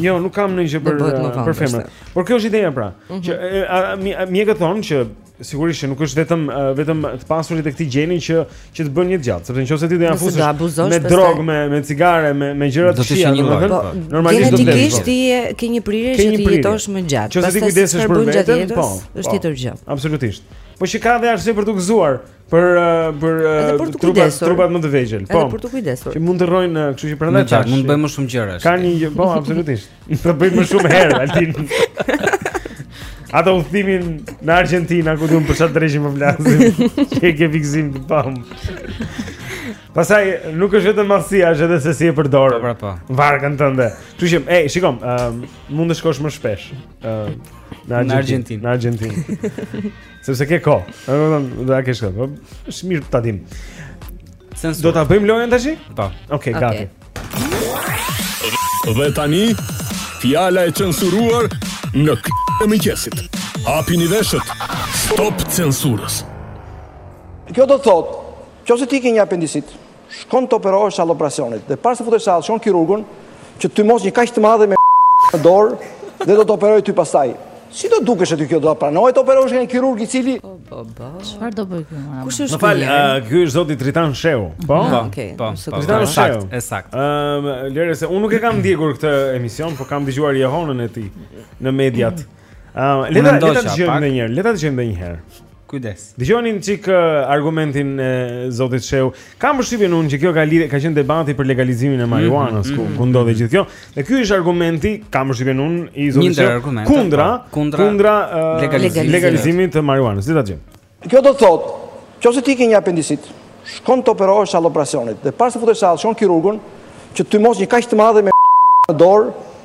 Jo, nuk kam ndonjë gjë për për femrat. Por kjo është ideja pra, mhm. që mjekët thonë që sigurisht që nuk është vetëm vetëm të pasurit e këtij gjeni që që të bën jetëgjatë, sepse nëse ti do ia fusësh me drogë, me me cigare, me me gjëra të tjera, domethënë, po, normalisht do të bësh. Gjenetikisht ti ke një prirje që të jetosh më gjatë. Nëse ti kujdesesh për veten, po, është po. tjetër gjë. Absolutisht. Po që ka dhe arsye për të gëzuar. Për për trupat trupat më të vegjël. Po. Për të kujdesur. Që mund të rrojnë, kështu që prandaj tash. Mund të bëjmë më shumë gjëra. Ka një gjë, po absolutisht. Do bëjmë më shumë herë, Altin. Atë udhëtimin në Argentinë ku duam për sa drejtim më vlazim. Që e ke fiksim të pam. Pastaj nuk është vetëm madhësia, është edhe se si e përdor. Po, po. Varkën tënde. Kështu që, ej, shikom, ëm, uh, mund të shkosh më shpesh. Ëm, uh, në Argentinë. Në Argentinë. Sepse ke kohë. Do ta kesh kohë. Po, është mirë ta dim. Do ta bëjmë lojën tashi? Po. Okej, gati. Dhe tani fjala e censuruar në këtë e mëngjesit. Hapini veshët. Stop censurës. Kjo do thotë, qoftë se ti ke një apendisit, Shkon të operohesh sallë operacionit dhe para se futesh sallë, shikon kirurgun që tymos një kaq të madhe me në dorë dhe do të operojë ty pastaj. Si do dukej ty kjo do pranoje të operohesh nga një kirurg i cili po, po, po. Çfarë do bëj këtu? Kush është? Më fal, ky është zoti Tritan Shehu. Po, po, po. Tritan Shehu. Është saktë. Ëm, lëre, se unë nuk e kam ndjekur këtë emision, por kam dëgjuar jehonën e tij në mediat. Ëm, le ta dëgjojmë edhe një herë, le ta dëgjojmë edhe një herë. Kujdes. Dëgjoni një çik argumentin e zotit Shehu. Kam përshtypjen unë që kjo ka lidhje, ka qenë debati për legalizimin e mhm, marijuanës mm -hmm, ku mhm, ku ndodhi mhm. gjithë kjo. Dhe ky është argumenti, kam përshtypjen unë i zotit Shehu po, kundra kundra, kundra uh, legalizimit. legalizimit të marijuanës. Le ta dëgjojmë. Kjo do thotë, qoftë se ti ke një apendisit, shkon të operohesh sallë operacionit dhe para se futesh sallë, shikon kirurgun që tymos një kaq të madhe me në dorë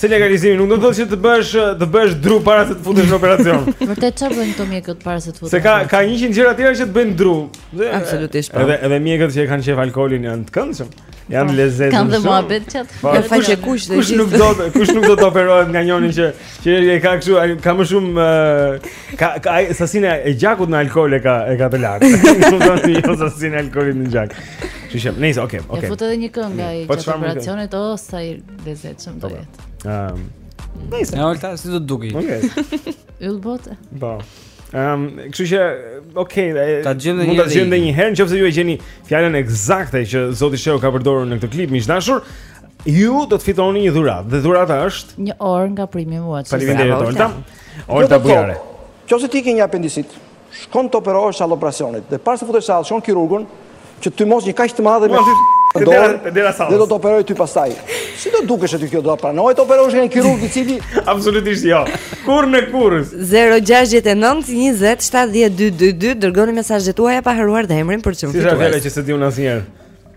Se legalizimi nuk do të thotë që të bëhesh të bëhesh dru para se të futesh në operacion. Vërtet çfarë bëjnë këta mjekët para se të futesh? Se ka ka 100 gjëra tjera që të bëjnë dru. Absolutisht. Po. Edhe edhe mjekët që e kanë qef alkoolin janë të këndshëm. Janë po. lezetshëm. Kanë dhe muhabet çat. Po. Ka faqe kush dhe kush nuk do të kush nuk do të operohet nga njëri që që e ka kështu ka më shumë ka ka sasinë e gjakut në alkool e ka e ka të lartë. Nuk do të jo sasinë e alkoolit në gjak. Kështu që, nice, okay, okay. Ja fut edhe një këngë ai po, gjatë operacionit o sa i Lezet shumë do jetë. Ehm. Nice. Ja, Olta si do të dukej. Okej. Yll bote. Po. Ehm, kështu që, okay, ta gjejmë një herë. Mund ta gjejmë një herë nëse ju e gjeni fjalën ekzakte që zoti Shehu ka përdorur në këtë klip, miq të dashur. Ju do të fitoni një dhuratë. Dhe dhurata është një orë nga Premium Watch. Faleminderit Olta. Olta bujare. Qoftë se ti ke një apendicit, Shkon të operohesh sallë operacioni dhe pasi të futesh sallë, shikon kirurgun që tymos një kaq të madhe në dorë dhe do të operojë ty pastaj. Si do dukej ty kjo do të pranoje të operohesh nga një kirurg i cili absolutisht jo. Kurrën e kurrës. 069 20 70 222 dërgoni mesazhet tuaja pa harruar dhe emrin për çfarë. Si është ajo që s'e diun asnjëherë?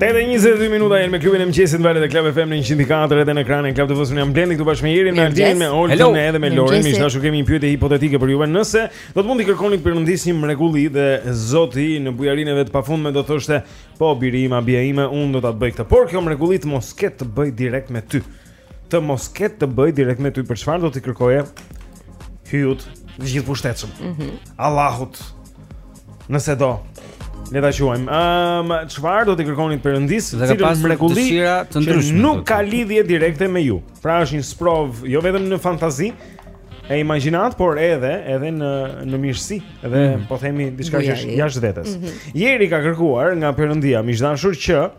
Edhe 22 minuta jemi me klubin e mëngjesit në valët e Club FM në 104 edhe në ekranin e Club TV-së jam Blendi këtu bashkë me Erin, me Altinin, me Oltën edhe me Lorin. Miq të dashur kemi një pyetje hipotetike për juve. Nëse do të mund t'i kërkonit Perëndisë një mrekulli dhe Zoti në bujarinë e vet të pafundme do thoshte, po biri im, a bija ime, unë do ta bëj këtë. Por kjo mrekulli të mos ketë të bëjë direkt me ty. të mos ketë të bëjë direkt me ty, pra çfarë do t'i kërkoje hyjit të gjithëpushtetshëm. Mm -hmm. Allahut. Nëse do. Le ta quajmë. Ëm, um, çfarë do t'i kërkoni Perëndisë? Cilën mrekulli që nuk ka lidhje direkte me ju. Pra është një sprovë jo vetëm në fantazi, e imagjinatë, por edhe edhe në në mirësi, edhe mm -hmm. po themi diçka që është jashtë vetes. Mm -hmm. Eri ka kërkuar nga Perëndia, miq të dashur që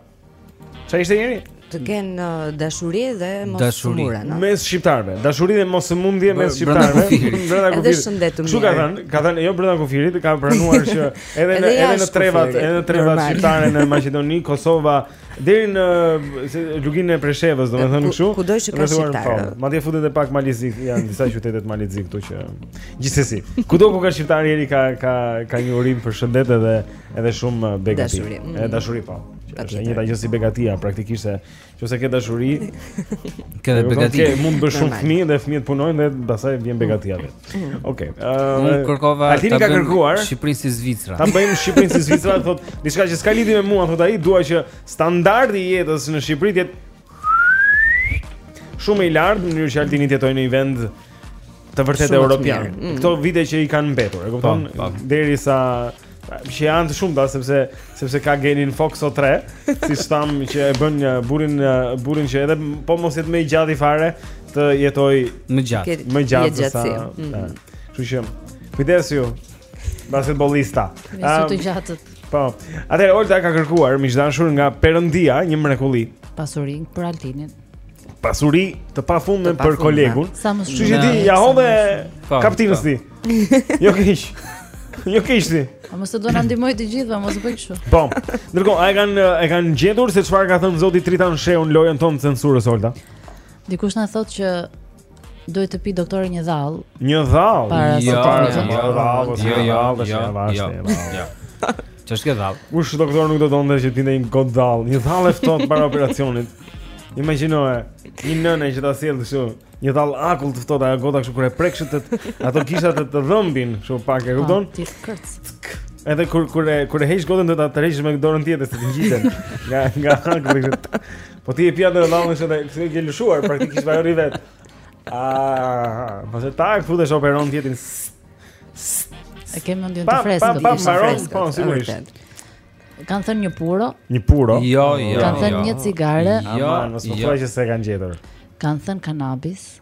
Çfarë ishte Eri? Të kenë uh, dashuri dhe mos dashuri. sëmuren, no? Mes shqiptarëve, dashuri dhe mos sëmundje mes shqiptarëve. Brenda kufirit. Edhe shëndet të mirë. Ç'u ka thënë? Ka thënë jo brenda kufirit, ka pranuar që edhe në edhe në trevat, edhe në trevat shqiptare në Maqedoni, Kosova, deri në luginën e Preshevës, domethënë kështu. Kudo që ka shqiptarë. Madje futet edhe pak Mali i Zi, janë disa qytete të Malit të Zi këtu që gjithsesi. Kudo ku ka shqiptarë, ka ka ka një urim për shëndet edhe Edhe shumë begati. Dashuri. Mm. Edhe dashuri po. Është një gjë si begatia, praktikisht se nëse ke dashuri, ke begati. Ke mund të bësh shumë fëmijë dhe fëmijët punojnë dhe pastaj vjen begatia vet. Mm. Mm. Okej. Ai uh, kërkoi ta bëjmë kërkuar Shqipërinë si Zvicra. Ta bëjmë Shqipërinë si Zvicra, thotë diçka që s'ka lidhje me mua, thotë ai, dua që standardi i jetës në Shqipëri të Shumë më i lartë, në mënyrë që Altini të jetojë në një vend të vërtetë europian. Mm. Këto vite që i kanë mbetur, e kupton? Po, po. Derisa që janë të shumta sepse sepse ka gjenin Foxo 3, siç thamë që e bën uh, burrin uh, burrin që edhe po mos jetë më i gjati fare të jetojë më gjatë, më gjatë se sa. Mm. Kështu që kujdes ju basketbollistë. Ju të um, gjatët. Po. Atëherë Olta ka kërkuar miq të dashur nga Perëndia një mrekulli. Pasuri për Altinin. Pasuri të pafundme për kolegun. Kështu që ti ja hove po, kaptinës po. ti. Jo keq. Jo keq ti. A mos e do na ndihmoj të gjithë, a mos bëj kështu. Po. Ndërkohë, a e kanë e kanë gjetur se çfarë ka thënë zoti Tritan Shehu në lojën tonë të censurës Olta? Dikush na thotë që Duhet të pi doktori një dhall. Një dhall. Para se të marrësh një dhall, ose një dhall, ose një dhall. Ja, ja. Ç'është kjo dhall? Kush doktor nuk do donte që të pinte një gotë dhallë. Një dhall e ftohtë para operacionit. Imagjinoje, një nënë që ta sjell kështu, një dhall akull të ftohtë ajo gota kështu kur e prek gishtat të dhëmbin, kështu pak e kupton? Ti kërc. Edhe kur kur e kur e heq gotën do ta tërheqësh me dorën tjetër se të ngjiten. Nga nga akulli. Po ti e pi atë dhallën se s'e ke lëshuar praktikisht pa rri vet. Ah, po se kur futesh operon tjetrin. E ke mendjen të freskët. Pa, pa, pa, mbaron, po, sigurisht. Kanë thënë një puro? Një puro? Jo, jo. Kanë thënë jo. një cigare? Jo, mos më thuaj që s'e kanë gjetur. Kanë thënë kanabis?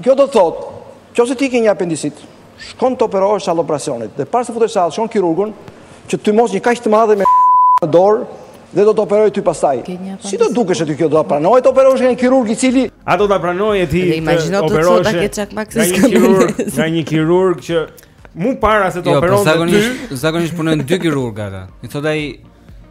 Kjo do të thotë, qoftë se ti ke një apendicit, shkon të operohesh në sallë të operacionit dhe para se të futesh në sallë, shikon kirurgun që tymos një kaq të madhe me në dorë dhe do të operojë ty pastaj. Si do të dukej ty kjo do ta pranoje të operohesh nga një kirurg i cili A do ta pranoje ti të operohesh? Dhe imagjino të thotë se kirurg, nga një kirurg që mu para se të jo, operon ty. Jo, zakonisht zakonisht punojnë dy kirurgë ata. I thotë ai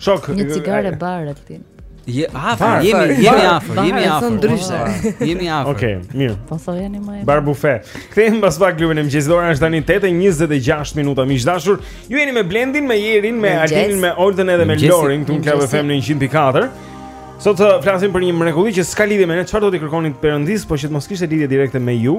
Shok, një cigare bar Altin. Je afër, jemi jemi afër, jemi afër. Ndryshe. Jemi afër. Okej, okay, mirë. Po thojeni më. Bar bufe. Kthehemi pas pak në klubin e mëngjesit. Ora është tani 8:26 minuta. Miq të dashur, ju jeni me Blendin, me Jerin, me Altinin, me Oltën edhe me Lorin, këtu në Club FM në 104. Sot uh, flasim për një mrekulli që s'ka lidhje me ne, çfarë do t'i kërkonit Perëndisë, po që të mos kishte lidhje direkte me ju.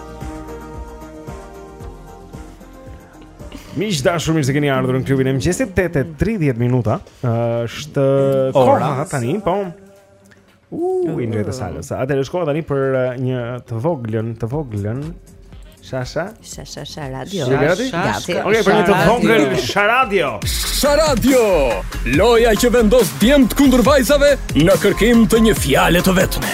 Miq të dashur, mirë se keni ardhur në klubin e mëngjesit. 8:30 minuta është ora tani, po. Uuu, u nxeh te salla Atëherë është koha tani për uh, një të voglën Të voglën Shasha Shasha Sharadio Shasha Ok, për një të voglën Sharadio Sharadio Loja që vendos djemtë kundër vajzave Në kërkim të një fjale të vetme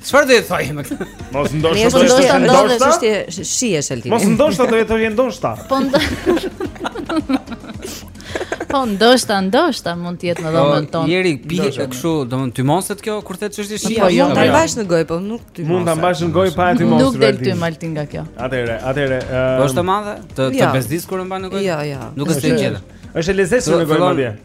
Çfarë do të thojë me këtë? Mos ndoshta do të thotë ndoshta. Mos ndoshta shihesh Altini. Mos ndoshta do të thotë ndoshta. Po ndoshta. Po ndoshta ndoshta mund të jetë në po, dhomën tonë. Jeri pi kështu, domethënë tymoset kjo kur the ç'është shija. Po jo, ta mbash në gojë, po nuk tym. Mund ta mbash në gojë pa tymosur. Nuk del tym Altin nga kjo. Atëherë, atëherë. Po është e madhe? Të bezdis kur e mban në gojë? Jo, jo. Nuk është e gjeta. Është e lezetshme në gojë madje.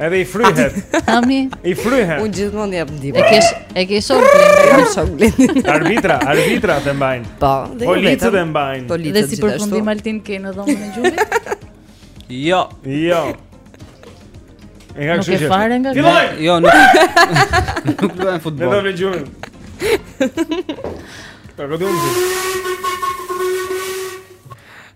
Edhe i fryhet. Ami. I fryhet. Unë gjithmonë jap ndihmë. E kesh e ke shok blendin. Jam shok blendin. Arbitra, arbitra të mbajnë. Po, dhe jo policët e mbajnë. Policët dhe si përfundim Altin ke në dhomën e gjumit? Jo, jo. E ka kështu. Nuk e ka fare nga. Filloj. Jo, nuk. Nuk luaj futboll. Në dhomën e gjumit. Ta godiun.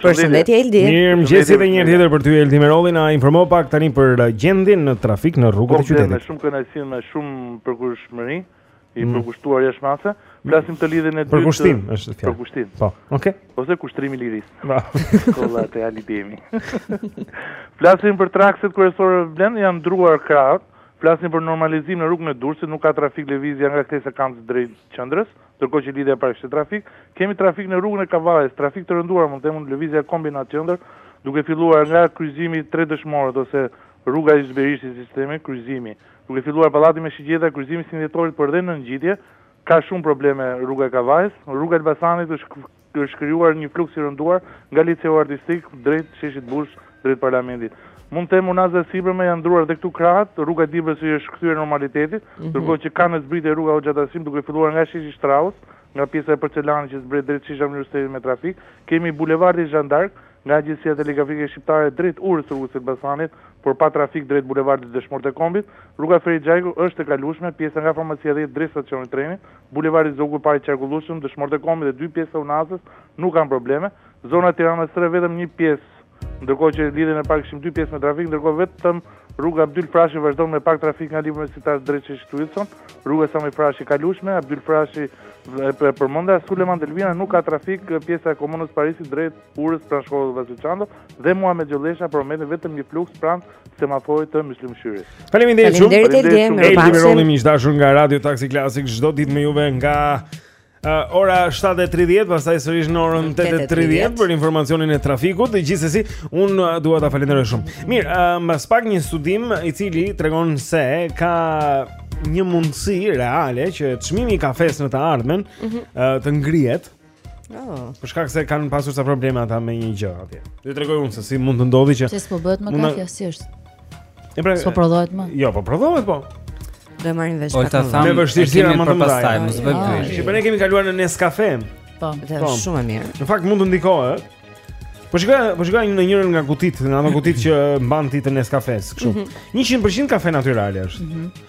Përshëndetje Eldi. Mirëmëngjesi edhe një herë tjetër për ty Eldi Merolli na informo pak tani për uh, gjendjen në trafik në rrugët e po, qytetit. Me shumë kënaqësi, me shumë përkushtimëri, i mm. përkushtuar jashtë masës. Flasim te lidhja e dytë. Përkushtim uh, është fjalë. Përkushtim. Po. Okej. Ose kushtrimi i lirisë. Po. Shkolla te Ali Demi. Flasim për traktet kryesorë Blend janë ndërruar krahët Flasim për normalizim në rrugën e Durrësit, nuk ka trafik lëvizja nga kthesa e Kamzës drejt qendrës, ndërkohë që lidhja e parë ishte trafik. Kemi trafik në rrugën e Kavajës, trafik të rënduar mund të them unë lëvizja kombinat-qendër, duke filluar nga kryqëzimi Tre Dëshmorët ose rruga Lord Bajron siç themi, kryqëzimi, duke filluar pallati me shigjeta, kryqëzimi i Sinjetorit por dhe në ngjitje ka shumë probleme rruga e Kavajës, rruga e Elbasanit është është krijuar një fluks i rënduar nga Liceu Artistik drejt Sheshit Bush, drejt Parlamentit. Mund të them unazat e sipërme janë ndrruar dhe këtu krahët, rruga Dibrës i është kthyer normalitetit, ndërkohë që ka në zbritje rruga Hoxha Tasim duke filluar nga Sheshi Shtraus, nga pjesa e Porcelanit që zbret drejt Shkollës së Kuqe me trafik, kemi Bulevardin Jeanne d'Arc nga Agjencia Telegrafike Shqiptare drejt urës Rrugës Elbasanit, por pa trafik drejt Bulevardit Dëshmorët e Kombit, rruga Ferit Xhajko është e kalueshme, pjesa nga Farmacia dhjetë drejt Stacionit Treni, Bulevardi Zogu i parë i qarkullueshëm, Dëshmorët e Kombit dhe dy pjesë të Unazës nuk kanë probleme. Zona e Tiranës së Re vetëm një pjesë, ndërkohë që lidhjen e parë kishim dy pjesë me trafik, ndërkohë vetëm rruga Abdyl Frashëri vazhdon me pak trafik nga Libri Universitar drejt Sheshit Wilson, rruga Sami Frashëri e kalueshme, Abdyl Frashëri e përmenda, Sulejman Delvina nuk ka trafik pjesa e Komunës Parisit drejt Urës pranë shkollës Vasil Shanto dhe Muhamet Gjollesha përmendim vetëm një fluks pranë semaforit të Myslym Shyrit. Faleminderit shumë. Faleminderit edhe më pas. Merolli miq të dashur nga Radio Taxi Classic çdo ditë me juve nga uh, ora 7:30, pastaj sërish në orën 8:30 për informacionin e trafikut. Gjithsesi, unë uh, dua ta falenderoj shumë. Mirë, uh, mbas pak një studim i cili tregon se ka një mundësi reale që çmimi i kafes në të ardhmen mm -hmm. uh, të ngrihet Oh. Për shkak se kanë pasur sa probleme ata me një gjë atje. Ju tregoj unë se si mund të ndodhi që Se s'po bëhet më kafe, si është. E pra, s'po prodhohet më? Jo, po prodhohet po. Do marrim vesh pak. Me vështirësira mund të pastaj, mos bëj ah, gjë. Shyqyr ne kemi kaluar në Nescafe. Po, dhe po. shumë e mirë. Në fakt mund të ndikohet. Po shikoja, po shikoja në njërën nga kutitë, nga ato kutitë që mban ti të Nescafe-s, kështu. 100% mhm. kafe natyrale është. Mhm.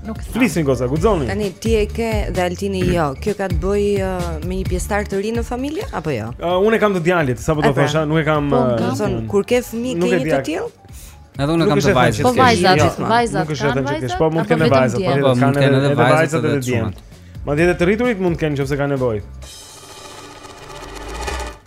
Nuk thon. Flisni goca, guxoni. Tani ti e ke dhe Altini jo. Kjo ka të bëjë uh, me një pjesëtar të ri në familje apo jo? Uh, unë kam të djalit, sapo do pra. thosha, nuk e kam. Po, uh, thon, kur ke fëmijë ke një të tillë? Edhe unë kam të vajzat. Po vajzat, jo, vajzat. Nuk është vetëm që po mund të kenë vajzat, po, po mund të kenë edhe vajzat edhe djem. Madje edhe të rriturit mund të kenë nëse kanë nevojë.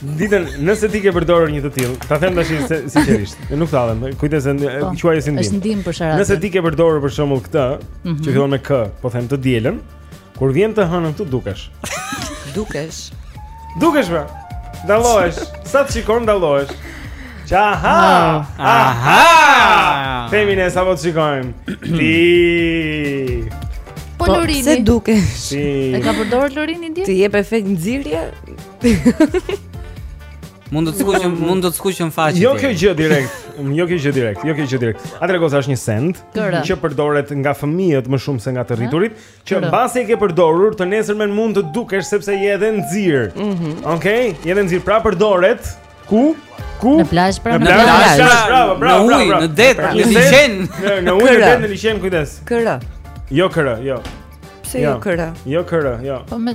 Ditën, nëse ti ke përdorur një të tillë, ta them tash sinqerisht, e nuk thallem, kujtesë e po, quaje si ndihmë. Është ndihmë për shërat. Nëse ti ke përdorur për shembull këtë, mm -hmm. që fillon me k, po them të dielën, kur vjen të hënën këtu dukesh. dukesh. Dukesh pra. Dallohesh. Sa të shikon dallohesh. Çaha. Aha. Aha. Femine sa po të shikojmë. Ti. Po, po Lorini. Se dukesh. E ka përdorur Lorini dje? Ti jep efekt nxirje? Mund të skuqem, mund të skuqem faqe. Jo kjo gjë direkt. Jo kjo gjë direkt. Jo kjo gjë direkt. Atëherë goca është një send që përdoret nga fëmijët më shumë se nga të rriturit, që mbasi e ke përdorur, të nesërmen mund të dukesh sepse je edhe nxir. Mhm. Okej, je edhe nxir, pra përdoret ku? Ku? Në plazh pra. Në plazh. Bravo, bravo, bravo. Në ujë, në det, pra, në liqen. Në ujë, në det, në liqen, kujdes. Kërë. Jo kërë, jo. Pse jo, jo kërë? Jo kërë, jo. Po me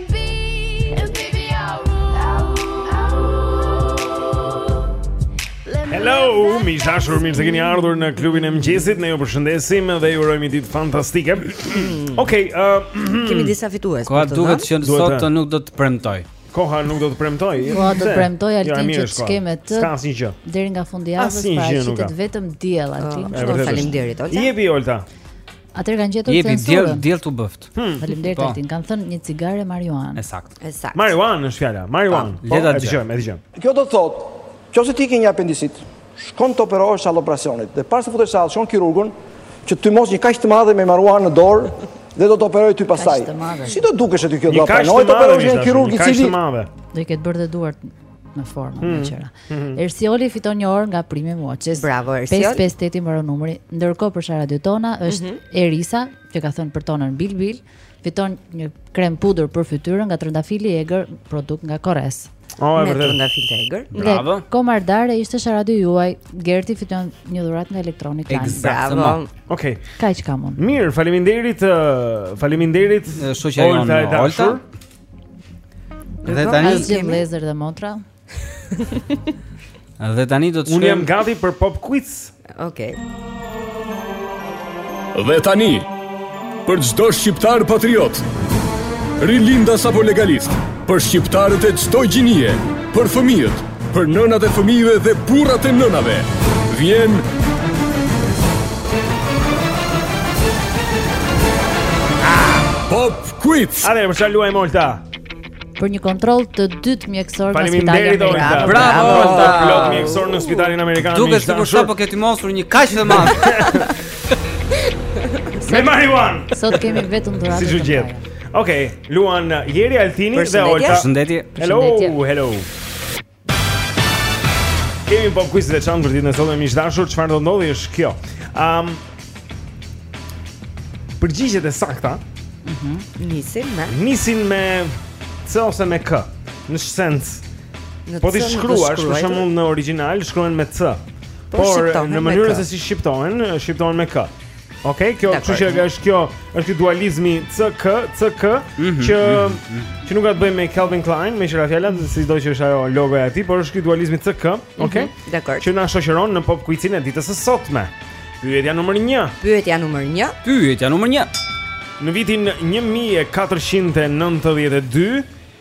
Hello, miq të dashur, mirë se keni ardhur në klubin e mëngjesit. Ne ju përshëndesim dhe ju urojmë një ditë fantastike. Okej, okay, uh, kemi disa fitues. Koha po duket që sot të nuk do të premtojë. Koha nuk do të premtojë. Koha do të premtojë jo, Altin që të shkeme të. S'ka asnjë gjë. Deri nga fundi javës, pra që të vetëm diell Altin. Faleminderit, Olta. Jepi Olta. Atëherë kanë gjetur censurën. Jepi diell, diell t'u bëftë. Hmm. Faleminderit po. Altin, kanë thënë një cigare marijuanë. E saktë. E saktë. Marijuanë është fjala, marijuanë. Po, e dëgjojmë, e dëgjojmë. Kjo do të thotë, qoftë se ti ke një apendisit, shkon të operohesh sallë operacionit dhe para se të futesh sallë, shikon kirurgun që tymos një kaq të madhe me marijuanë në dorë dhe do të operojë ty pastaj. Si do dukesh aty kjo do të operojë? Të operohesh një kirurg i cili do i ketë bërë dhe duart në formë mm. në qëra. Mm. Ersioli fiton një orë nga Prime Watches. Bravo Ersiol. 558 i mbaron numri. Ndërkohë për sharadën tonë është mm -hmm. Erisa, që ka thënë për tonën Bilbil, fiton një krem pudër për fytyrën nga Trëndafili i Egër, produkt nga Kores. Oh, e vërtetë. Nga Trëndafili i Egër. Bravo. Kamerdare ishte sharada juaj. Gerti fiton një dhuratë nga Electronic Line. Bravo. Okej. Okay. Kaq kam unë? Mirë, faleminderit, faleminderit shoqja jonë Olta. Dhe tani vëllezër dhe motra. Dhe tani do të shkojmë. Unë jam gati për pop quiz. Okej. Okay. Dhe tani për çdo shqiptar patriot, rilindas apo legalist, për shqiptarët e çdo gjinie, për fëmijët, për nënat e fëmijëve dhe burrat e nënave, vjen Pop Quiz. Edhe për çfarë luajmë Olta? Për një kontroll të dytë mjekësor në spitalin amerikan. Bravo, Olta. Kontroll mjekësor në spitalin amerikan. Duket se sapo ke tymosur një kaq të madh. Me marihuanë. Sot kemi vetëm dhuratë. Si ju gjet. Okej, luan Jeri Altini dhe Olta. Përshëndetje. Hello, hello. Kemi pop quiz të veçantë për ditën e sotme, miq të dashur, çfarë do ndodhë është kjo. Ëm um, Përgjigjet e sakta, mhm, mm nisin me nisin me C ose me K. Në sens po t'i shkruash, për shembull në origjinal shkruhen me C. Po, Por në mënyrën se si shqiptohen, shqiptohen me K. Okej, okay, kjo kështu që është kjo, është dualizmi CK, CK mm -hmm, që mm -hmm. që nuk ka të bëjë me Calvin Klein, meqë ra fjala, sido që është ajo logoja e tij, por është ky dualizmi CK, mhm, okej? Okay? Mm -hmm, Dakord. Që na shoqëron në pop quizin e ditës së sotme. Pyetja numër 1. Pyetja numër 1. Pyetja numër 1. Në vitin 1492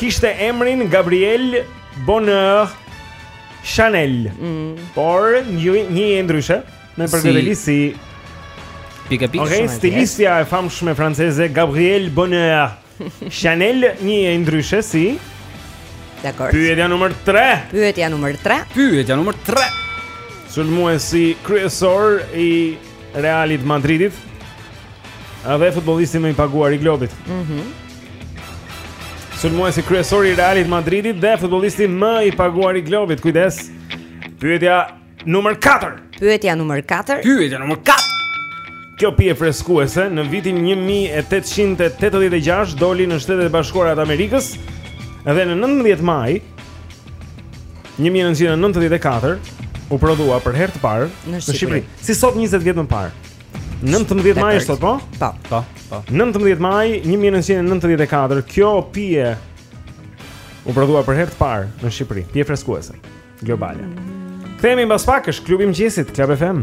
Kishte emrin Gabriel Bonheur Chanel. Mm. Por njihet ndryshe, në përgjithësi si, si pika pika. Okej, okay, stilistja e famshme franceze Gabriel Bonheur Chanel njihet ndryshe si. Dakord. Pyetja numër 3. Pyetja numër 3. Pyetja numër 3. Sulmuesi kryesor i Realit të Madridit dhe futbollisti më i paguar i globit. Mhm. Mm Sulmuesi kryesor i Realit të Madridit dhe futbollisti më i paguar i globit. Kujdes. Pyetja numër 4. Pyetja numër 4. Pyetja numër 4. Kjo pije freskuese në vitin 1886 doli në Shtetet e Bashkuara të Amerikës dhe në 19 maj 1994 u prodhua për herë të parë në Shqipëri. Si sot 20 vjet më parë. 19 maj është sot, po? Po. Po, po. 19 maj 1994, kjo pije u prodhua për herë të parë në Shqipëri, pije freskuese globale. Kthehemi mbas pak, është klubi i mëngjesit, Club FM.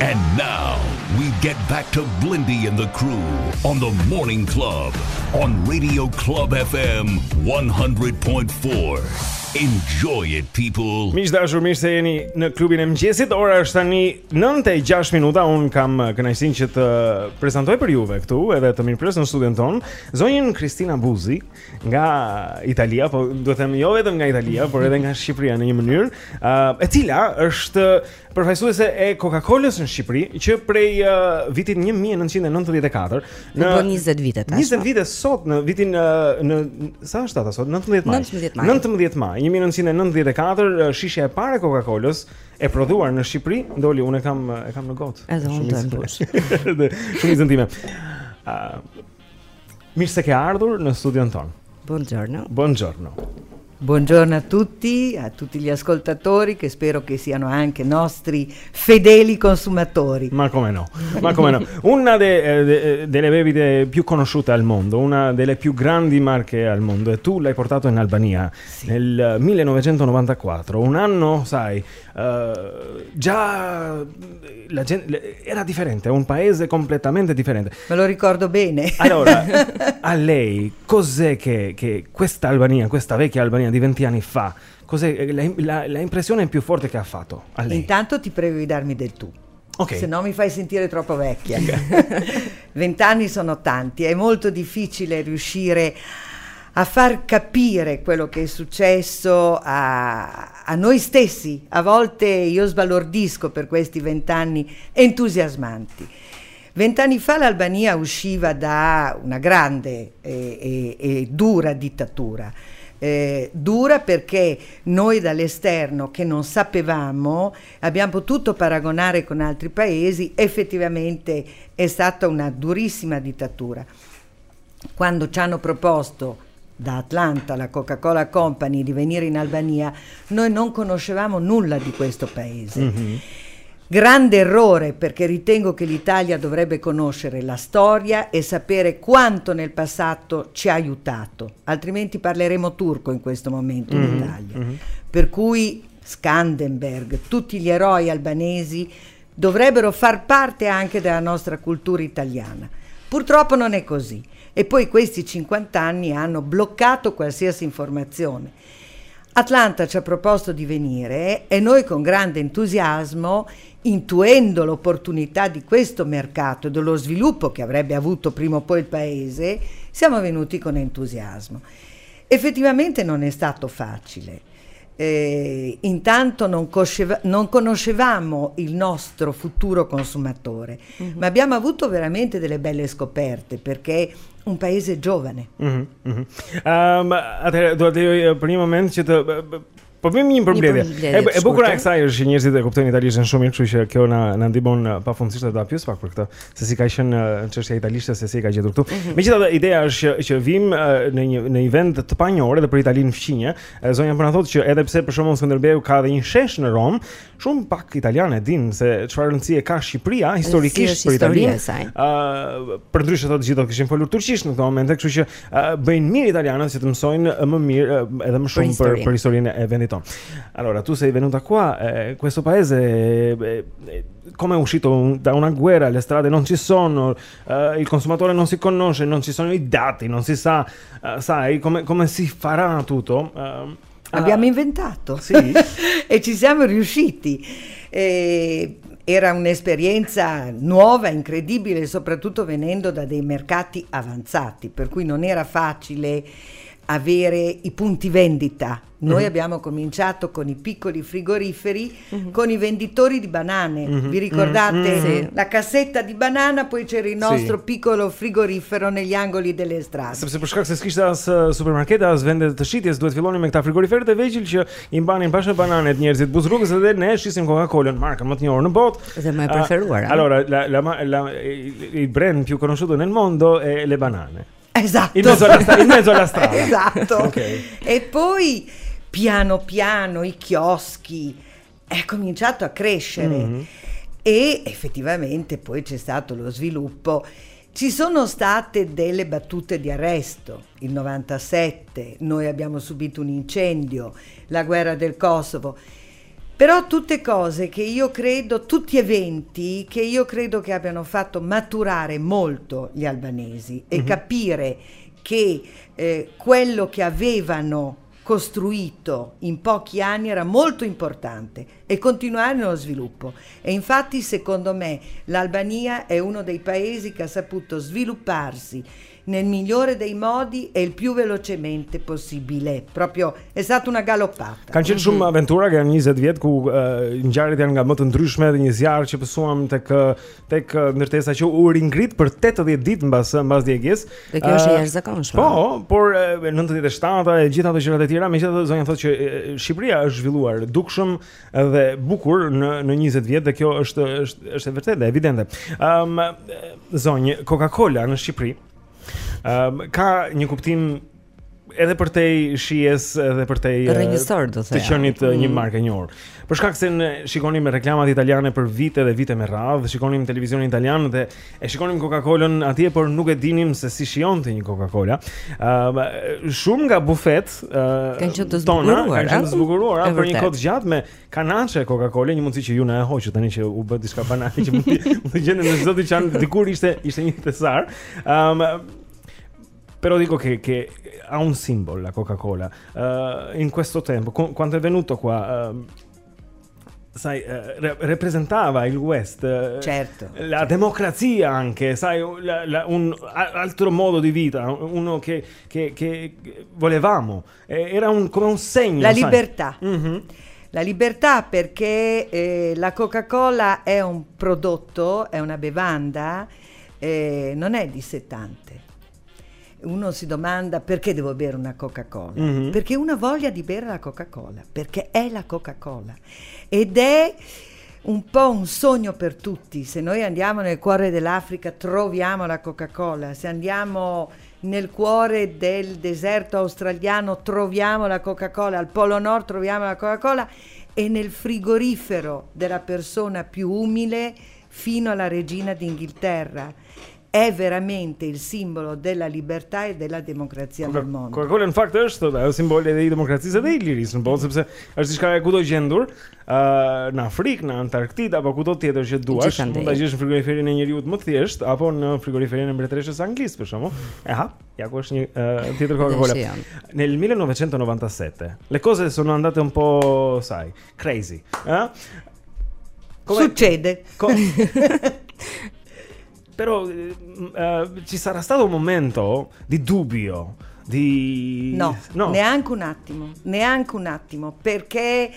And now we get back to Blindy and the crew on the Morning Club on Radio Club FM 100.4. Enjoy it people. Miq të dashur, mirë se jeni në klubin e mëngjesit. Ora është tani 9:06 minuta. Un kam uh, kënaqësinë që të prezantoj për juve këtu edhe të mirëpres në studion ton zonjën Cristina Busi, nga Italia, po duhet të them jo vetëm nga Italia, por edhe nga Shqipëria në një mënyrë, uh, e cila është përfaqësuese e Coca-Colës në Shqipëri që prej uh, vitit 1994 u bënë 20 vite tash. 20 vite sot në vitin uh, në sa është data sot? 19 maj. 19 maj. 19 maj 1994 shishja e parë e Coca-Colës e prodhuar në Shqipëri, ndoli unë kam e kam në gotë. Edhe unë do të bësh. Shumë zëndime. Uh, Mirë se ke ardhur në studion tonë. Buongiorno. Buongiorno. Buongiorno a tutti, a tutti gli ascoltatori che spero che siano anche nostri fedeli consumatori. Ma come no? Ma come no? Una de, eh, de, eh, delle bevite più conosciute al mondo, una delle più grandi marche al mondo, e tu l'hai portato in Albania sì. nel 1994, un anno, sai, uh, già la gente, era differente, un paese completamente differente. Me lo ricordo bene. Allora, a lei cos'è che, che questa Albania, questa vecchia Albania, anni, di 20 anni fa, cos'è eh, la, la, la impressione più forte che ha fatto a lei? Intanto ti prego di darmi del tu. Okay. Se no mi fai sentire troppo vecchia. Vent'anni sono tanti, è molto difficile riuscire a far capire quello che è successo a, a noi stessi. A volte io sbalordisco per questi vent'anni entusiasmanti. Vent'anni fa l'Albania usciva da una grande e, e, e dura dittatura eh, dura perché noi dall'esterno che non sapevamo abbiamo potuto paragonare con altri paesi, effettivamente è stata una durissima dittatura. Quando ci hanno proposto da Atlanta, la Coca-Cola Company, di venire in Albania, noi non conoscevamo nulla di questo paese. Mm-hmm. Grande errore perché ritengo che l'Italia dovrebbe conoscere la storia e sapere quanto nel passato ci ha aiutato, altrimenti parleremo turco in questo momento mm-hmm. in mhm, Italia. Mm-hmm. Per cui Skandenberg, tutti gli eroi albanesi dovrebbero far parte anche della nostra cultura italiana. Purtroppo non è così. E poi questi 50 anni hanno bloccato qualsiasi informazione Atlanta ci ha proposto di venire e noi con grande entusiasmo, intuendo l'opportunità di questo mercato e dello sviluppo che avrebbe avuto prima o poi il paese, siamo venuti con entusiasmo. Effettivamente non è stato facile E intanto non cosceva, non conoscevamo il nostro futuro consumatore, mm -hmm. ma abbiamo avuto veramente delle belle scoperte perché un paese giovane. Ëh, mm -hmm. um, atëherë do të lejoj për një moment që të Po bëj një përmbledhje. E, e bukura e kësaj është që njerëzit e kuptojnë italishten shumë mirë, kështu që kjo na na ndihmon uh, pafundësisht të ta pyes pak për këtë, se si ka qenë uh, çështja e italishtes se si e ka gjetur këtu. Mm -hmm. Megjithatë ideja është që që vijmë uh, në një në një vend të panjohur edhe për Italinë fqinje, E zonja po na thotë që edhe pse për shembull Skënderbeu ka edhe një shesh në Rom, shumë pak italianë e dinë se çfarë rëndësie ka Shqipëria historikisht për Italinë. Ë uh, përndryshe thotë të gjithë do të kishin folur turqisht në këtë moment, kështu që uh, bëjnë mirë italianët që të mësojnë më mirë uh, edhe më shumë për për historinë e vendit tonë. Allora, tu sei venuta qua, eh, questo paese eh, eh come è uscito da una guerra, le strade non ci sono, eh, il consumatore non si conosce, non ci sono i dati, non si sa eh, sai, come, come, si farà tutto. Abbiamo inventato sì. e ci siamo riusciti. E era un'esperienza nuova, incredibile, soprattutto venendo da dei mercati avanzati, per cui non era facile avere i punti vendita. Noi abbiamo cominciato con i piccoli frigoriferi, mm-hmm. con i venditori di banane. Mm-hmm. Vi ricordate? Mm-hmm. Sì. La cassetta di banana, poi c'era il nostro sì. piccolo frigorifero negli angoli delle strade. Sepse për shkak se s'kishte as eh, supermarkete, as vende të shitjes, duhet fillonin me këta frigoriferë të vegjël që i mbanin bashkë me bananet njerëzit buz rrugës dhe ne shisnim Coca-Colën, markën më të njohur në botë. Dhe më e ah, preferuar. Allora, la la la, il brand più conosciuto nel mondo e le banane. Esatto. In mezzo alla, sta- in mezzo alla strada. esatto. Okay. E poi piano piano i chioschi è cominciato a crescere mm-hmm. e effettivamente poi c'è stato lo sviluppo. Ci sono state delle battute di arresto, il 97, noi abbiamo subito un incendio, la guerra del Kosovo però tutte cose che io credo, tutti eventi che io credo che abbiano fatto maturare molto gli albanesi e mm-hmm. capire che eh, quello che avevano costruito in pochi anni era molto importante e continuare nello sviluppo. E infatti, secondo me, l'Albania è uno dei paesi che ha saputo svilupparsi Nel migliore dei modi e il più velocemente possibile. Proprio è stata una galoppata. Kan qenë shumë aventura, janë 20 vjet ku uh, ngjarjet janë nga më të ndryshme dhe një zjarr që pësuam tek tek ndërtesa që u ringrit për 80 ditë mbas mbas djegies. Dhe kjo është e jashtëzakonshme. Po, por 97-a e gjithë ato gjërat e tjera, megjithatë zonja thotë që Shqipëria është zhvilluar dukshëm dhe bukur në në 20 vjet dhe kjo është është është e vërtetë dhe evidente. Ëm um, zonjë Coca-Cola në Shqipëri. Ëm um, ka një kuptim edhe përtej shijes edhe përtej regjisor do të thënë. Të qenit mm. një markë e njohur. Për shkak se ne shikonim reklamat italiane për vite dhe vite me radhë, shikonim televizionin italian dhe E shikonim Coca-Colën atje, por nuk e dinim se si shijonte një Coca-Cola. Uh, shumë nga bufet uh, kanë qenë të zbukuruara, kanë qenë të zbukuruara për një kohë të gjatë me kanaçe Coca-Cola, një mundësi që ju na e hoqët tani që u bë diçka banale që mund të gjendet në çdo dyqan dikur ishte ishte një thesar. Ëm um, Però dico che, che è un simbolo la Coca-Cola. Uh, in questo tempo, quando è venuta qua, uh, sai, eh, rappresentava il West, eh, certo, la certo. democrazia anche, sai, la, la, un altro modo di vita, uno che, che, che volevamo, era un, come un segno. La sai. libertà. Mm-hmm. La libertà perché la Coca-Cola è un prodotto, è una bevanda, non è dissettante uno si domanda perché devo bere una Coca-Cola? Mm-hmm. Perché una voglia di bere la Coca-Cola, perché è la Coca-Cola ed è un po' un sogno per tutti. Se noi andiamo nel cuore dell'Africa troviamo la Coca-Cola, se andiamo nel cuore del deserto australiano troviamo la Coca-Cola, al Polo Nord troviamo la Coca-Cola e nel frigorifero della persona più umile fino alla regina d'Inghilterra. È veramente il simbolo della libertà e della democrazia nel mondo. Coca Cola në fakt është thotë ajo simbol edhe i demokracisë dhe i lirisë në botë sepse është diçka e kudogjendur, ë uh, në Afrikë, në Antarktidë apo kudo tjetër që të duash, mund ta gjesh në frigoriferin e njeriut më të thjeshtë apo në frigoriferin e mbretëreshës së Anglisë për shkakun. E hap, ja ku është një uh, tjetër Coca Cola. Në 1997, le cose sono andate un po' sai. crazy, eh? Come Succede. Però uh, ci sarà stato un momento di dubbio. Di... No, no, neanche un attimo, neanche un attimo, perché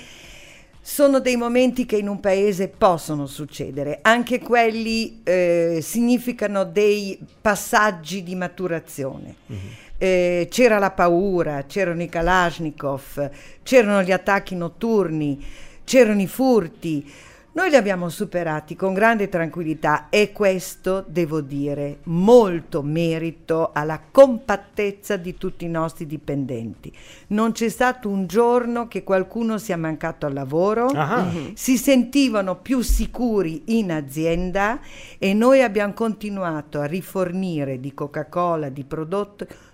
sono dei momenti che in un paese possono succedere, anche quelli eh, significano dei passaggi di maturazione. Mm-hmm. Eh, c'era la paura, c'erano i Kalashnikov, c'erano gli attacchi notturni, c'erano i furti. Noi li abbiamo superati con grande tranquillità e questo, devo dire, molto merito alla compattezza di tutti i nostri dipendenti. Non c'è stato un giorno che qualcuno sia mancato al lavoro, ah. ah. Mhm. si sentivano più sicuri in azienda e noi abbiamo continuato a rifornire di Coca-Cola, di prodotti,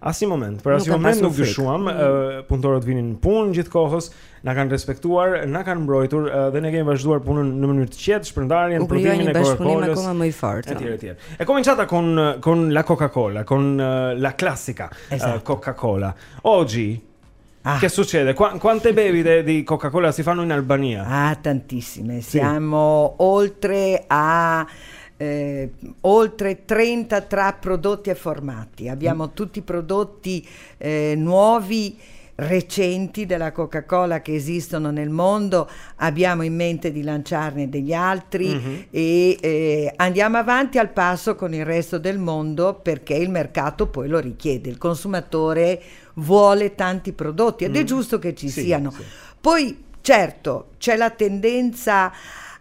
Asnjë moment, për asnjë moment nuk dyshuam, mm. punëtorët vinin në punë gjithë kohës, na kanë respektuar, na kanë mbrojtur dhe ne kemi vazhduar punën në mënyrë të qetë, shpërndarjen, prodhimin e Coca-Cola-s. Akoma më i fortë. Etj, etj. È cominciata con con la Coca-Cola, con la classica Coca-Cola. Oggi Ah. Che succede? Qu quante bevite di Coca-Cola si fanno in Albania? Ah, tantissime. Siamo sì. oltre a eh, oltre 30 tra prodotti e formati. Abbiamo mm. tutti i prodotti eh, nuovi recenti della Coca-Cola che esistono nel mondo, abbiamo in mente di lanciarne degli altri mm-hmm. e eh, andiamo avanti al passo con il resto del mondo perché il mercato poi lo richiede, il consumatore vuole tanti prodotti ed mm. è giusto che ci sì, siano. Sì. Poi certo c'è la tendenza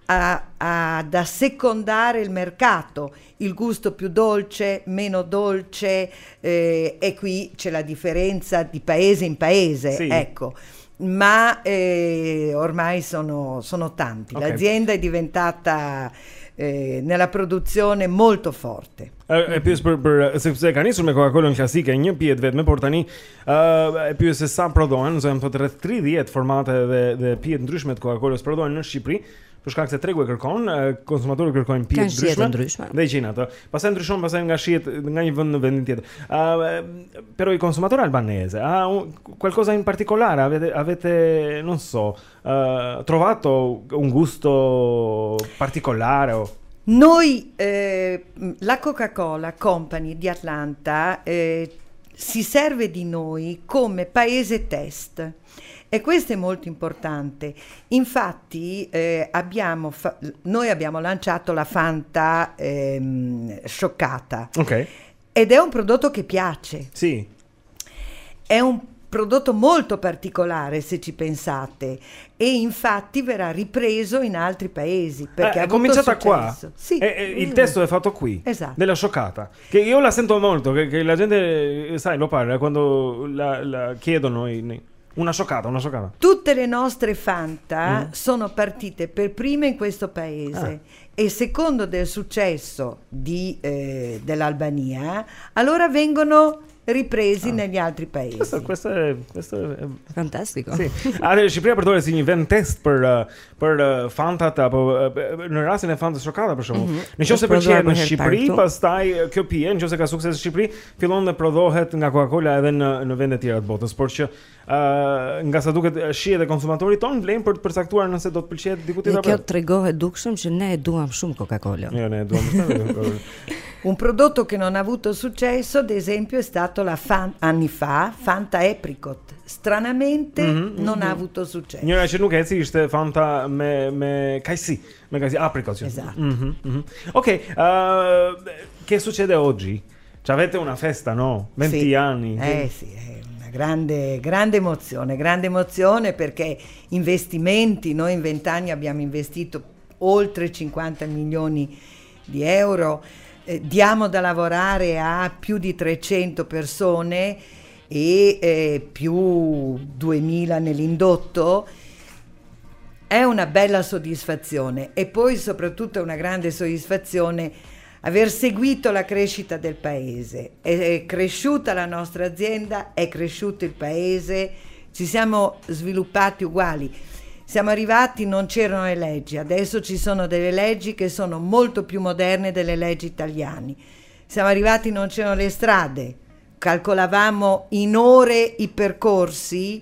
a, ad assecondare il mercato, il gusto più dolce, meno dolce eh, e qui c'è la differenza di paese in paese, sì. ecco. Ma eh, ormai sono, sono tanti, okay. l'azienda è diventata eh, nella produzione molto forte. E pyes për për sepse e ka nisur me Coca-Cola klasike një pije të vetme, por tani ë uh, e pyes se sa prodhohen, zonja më thotë rreth 30 formate dhe dhe pije të ndryshme të Coca-Colës prodhohen në Shqipëri. Për shkak se tregu e kërkon, konsumatorët kërkojnë pije të ndryshme. ndryshme. Dhe i gjejnë ato. Pastaj ndryshon pastaj nga shijet nga një vend në vendin tjetër. Ë uh, però il consumatore albanese, ha uh, qualcosa in particolare avete avete non so, uh, trovato un gusto particolare o Noi eh, la Coca-Cola Company di Atlanta eh, si serve di noi come paese test. E questo è molto importante. Infatti eh, abbiamo fa- noi abbiamo lanciato la Fanta ehm, scioccata. Ok. Ed è un prodotto che piace. Sì. È un prodotto molto particolare se ci pensate e infatti verrà ripreso in altri paesi perché eh, è cominciata successo. qua sì. E, e, il testo è fatto qui esatto. della scioccata che io la sento molto che, che la gente sai lo parla quando la, la chiedono in, una soccata, una soccata. Tutte le nostre Fanta mm. sono partite per prime in questo paese ah. e a seconda del successo di, eh, dell'Albania, allora vengono ripresi ah. negli altri paesi. Questo, questo è, questo è fantastico. Sì. Atëherë, Shqipëria përdoret si një vend test për eh, për eh, fantat apo në rastin e fantës shokata për shembull. Mm -hmm. Në qoftë se pëlqehet në Shqipëri, pastaj kjo pije, nëse ka sukses në Shqipëri, fillon dhe prodhohet nga Coca-Cola edhe në në vende të tjera të botës, por që ë nga sa duket shija e konsumatorit tonë vlen për të përcaktuar nëse do të pëlqehet diku tjetër apo. Kjo jo. tregon dukshëm që ne e duam shumë Coca-Cola. Jo, ne e duam shumë. Un prodotto che non ha avuto successo, ad esempio, è stato la fan anni fa, Fanta Apricot. Stranamente mm -hmm, non mm -hmm. ha avuto successo. Njëra që nuk eci ishte Fanta me me kajsi, me kajsi apricot. Esatto. Mm -hmm, mm -hmm. Ok, uh, che succede oggi? avete una festa, no? 20 sì. anni. Eh sì, eh grande, grande emozione, grande emozione perché investimenti, noi in 20 anni abbiamo investito oltre 50 milioni di euro eh, diamo da lavorare a più di 300 persone e eh, più 2000 nell'indotto, è una bella soddisfazione e poi soprattutto è una grande soddisfazione aver seguito la crescita del paese. È cresciuta la nostra azienda, è cresciuto il paese, ci siamo sviluppati uguali. Siamo arrivati, non c'erano le leggi, adesso ci sono delle leggi che sono molto più moderne delle leggi italiane. Siamo arrivati, non c'erano le strade, calcolavamo in ore i percorsi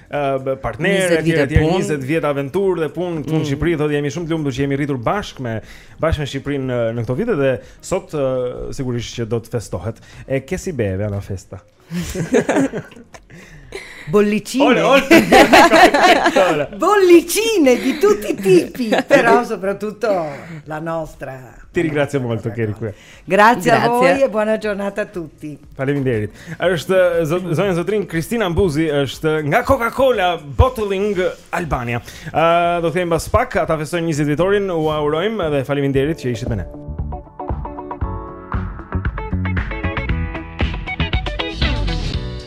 partnerë etj etj 20 vjet aventurë dhe punë këtu në mm. Shqipëri thotë jemi shumë të lumtur që jemi rritur bashkë me bashkë me Shqipërinë në, në këto vite dhe sot sigurisht që do të festohet e che si beve alla festa Bollicine Bollicine di tutti i tipi però soprattutto la nostra ti ringrazio molto che eri qui Grazie a voi e buona giornata a tutti. Faleminderit. Është zonja zotëri Kristina Buzi është nga Coca-Cola Bottling Albania. Ë uh, do të kemi pas pak ata festojnë 20 vjetorin, u urojmë dhe faleminderit që ishit me ne.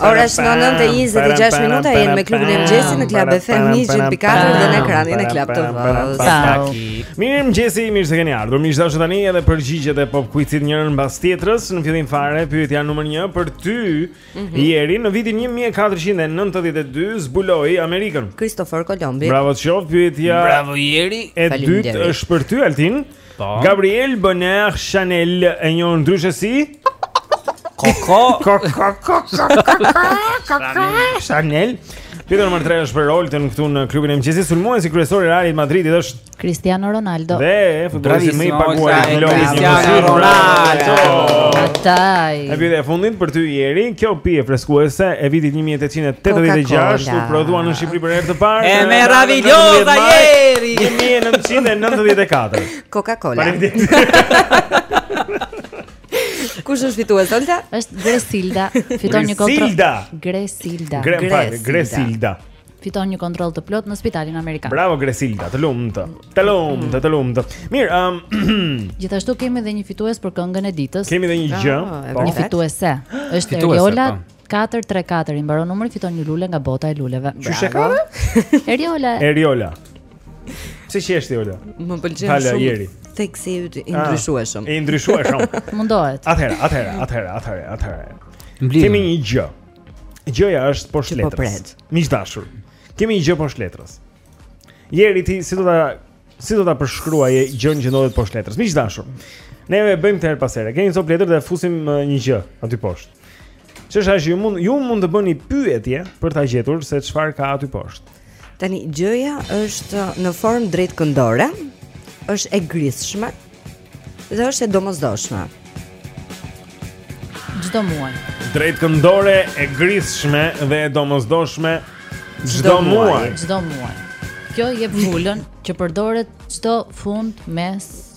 Ora është 9:26 minuta jemi me klubin e mëngjesit në Club FM 104 dhe në ekranin e Club TV. Mirë mëngjesi, mirë se keni ardhur. Miq të dashur tani edhe përgjigjet e pop quizit njërën mbas tjetrës. Në fillim fare pyetja numër 1 për ty. Mhm. Jeri në vitin 1492 zbuloi Amerikën. Christopher Columbus. Bravo ti, pyetja. Bravo Jeri. E dytë është për ty Altin. Po. Gabriel Bonheur Chanel e njohur ndryshe si Koko Koko Koko Chanel Pyetja numër 3 është për Oltën këtu në klubin e mëngjesit Sulmuesi kryesor i Real Madridit është Cristiano Ronaldo Dhe futbolisti më i paguar i Cristiano Ronaldo Ataj E pyetja e fundit për ty jeri Kjo pije freskuese e vitit 1886 u prodhua në Shqipëri për herë të parë. E meravigliosa Jeri 1994. Coca-Cola. Kush është fitues Olta? Është Gresilda. Fiton një kontroll. Gresilda. Gresilda. Gresilda. fiton një kontroll të plotë në spitalin amerikan. Bravo Gresilda, të lumtë. Të lumtë, të lumtë. Mirë, ëm um, gjithashtu kemi edhe një fitues për këngën e ditës. Kemi edhe një gjë, ah, po. Një fituese. Është Eriola 434 po. i mbaron numri fiton një lule nga bota e luleve. Ju shekove? Eriola. Eriola. Si qe Eriola? Më pëlqen shumë. Jeri. Theksi i ah, ndryshueshëm. I ndryshueshëm. Mundohet. Atëherë, atëherë, atëherë, atëherë, atëherë. Kemi një gjë. Gjëja është poshtë po letrës. Miq të dashur, kemi një gjë poshtë letrës. Jeri ti si do ta si do ta përshkruaje gjënë që ndodhet poshtë letrës? Miq të dashur, ne e bëjmë këtë herë pas here. Kemi një copë letër dhe fusim një gjë aty poshtë. Çështja është ju mund ju mund të bëni pyetje për ta gjetur se çfarë ka aty poshtë. Tani gjëja është në formë drejtkëndore, është e grisshme dhe është e domosdoshme. Çdo muaj. Drejtkëndore, e grisshme dhe e domosdoshme çdo muaj. Çdo muaj. Kjo jep vulën që përdoret çdo fund mes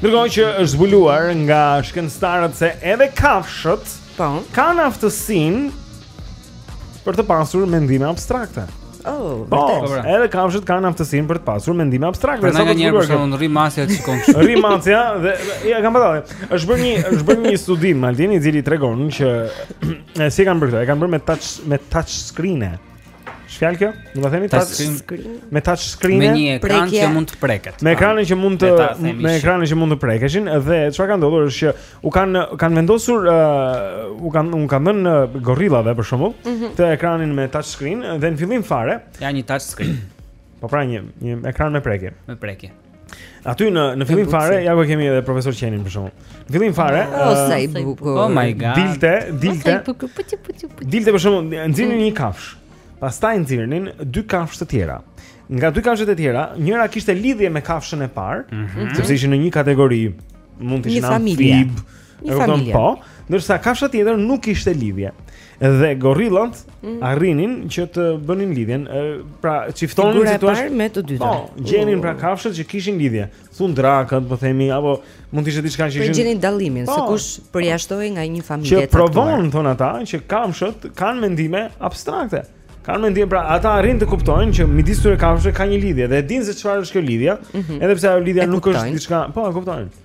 Ndërkohë që është zbuluar nga shkencëtarët se edhe kafshët po kanë aftësinë për të pasur mendime abstrakte. Oh, po, po pra. edhe kafshët kanë aftësinë për të pasur mendime abstrakte. Sa të thuar për shembull rimasja që shkon kështu. Rimasja dhe ja kam pasur. Është bërë një është bërë një studim Altini i cili tregon që e si e kanë bërë këtë, e kanë bërë me touch me touch screen-e. Ç'është fjalë kjo? Do ta themi touch screen me touch screen me një ekran që mund të preket. Me ekranin që mund të me ekranin që mund të prekeshin dhe çfarë ka ndodhur është që u kanë kanë vendosur uh, u kanë u kanë dhënë uh, gorillave për shembull mm -hmm. këtë ekranin me touch screen dhe në fillim fare ja një touch screen. Po pra një një ekran me prekje. Me prekje. Aty në në fillim fare ja ku kemi edhe profesor Qenin për shembull. Në fillim fare, oh, uh, sa i bukur. Oh my god. Dilte, dilte. Dilte për shembull nxirrnin një kafshë. Pastaj nxirrnin dy kafshë të tjera. Nga dy kafshët e tjera, njëra kishte lidhje me kafshën e parë, mm -hmm. sepse ishin në një kategori, mund të ishin amfib, Një familje. Po, ndërsa kafsha tjetër nuk kishte lidhje. Dhe gorillat mm. arrinin që të bënin lidhjen, pra çiftonin si thua me të dytën. Po, gjenin uh. pra kafshët që kishin lidhje. Thun drakët, po themi, apo mund të ishte diçka që po, ishin. Po gjenin dallimin se po. kush përjashtohej nga një familje tjetër. Që provon thonë ata që kafshët kanë mendime abstrakte. Kanë mendje pra ata arrijnë të kuptojnë që midis tyre kafshëve ka një lidhje dhe e dinë se çfarë është kjo lidhja, mm -hmm. edhe pse ajo lidhja nuk është diçka, po e kuptojnë.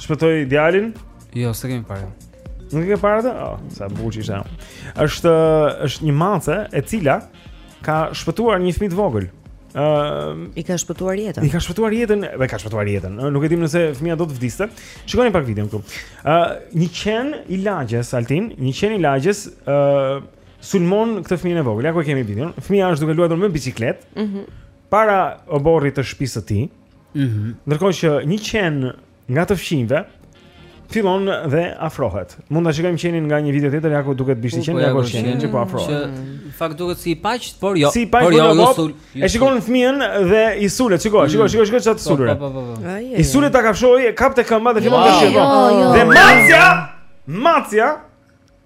Shpëtoi djalin? Jo, s'e kemi parë. Nuk e ke parë atë? Oh, sa buçi është. Është është një mace e cila ka shpëtuar një fëmijë të vogël. Ëm ehm, uh, i ka shpëtuar jetën. I ka shpëtuar jetën, e ka shpëtuar jetën. Nuk e dimë nëse fëmia do të vdiste. Shikoni pak videon këtu. Ë uh, një qen i lagjes Altin, një qen i lagjes ë uh, sulmon këtë fëmijën e vogël. Ja ku e kemi videon. Fëmia është duke luajtur me biçikletë. Mhm. Mm para oborrit të shtëpisë së tij. Ëh. Mhm. Ndërkohë që një qen nga të fqinjve fillon dhe afrohet. Mund ta shikojmë qenin nga një video tjetër, ja ku duket bishti qen, po, ja ku është qeni që po afrohet. Që në fakt duket si i paqtë, por jo. Si i paqtë, por jo. jo, jo e shikon fëmijën dhe i sulet, shikoje, mm. shikoje, shikoje çfarë po, sulur. Po, I sulet ta kafshojë, e kap te këmba dhe fillon të shikon. Dhe macja, macja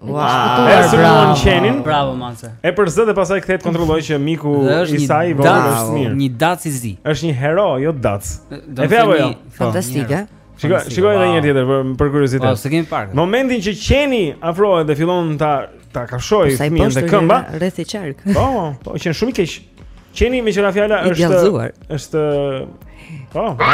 Wow, e sulmon qenin Bravo, mace E përzë dhe pastaj kthehet kontrollon që miku i saj i vogël është mirë Një dac i zi është një hero, jo dac E fe apo jo? Po. Fantastike Shikoje, shikoje edhe një herë tjetër për, për kuriositet Po, s'e kemi parë Momentin që qeni afrohet dhe fillon ta, ta kafshojë fëmijën te këmba Rreth e qark Po, po, qen shumë i keq Qeni meqë ra fjala është I është Po, po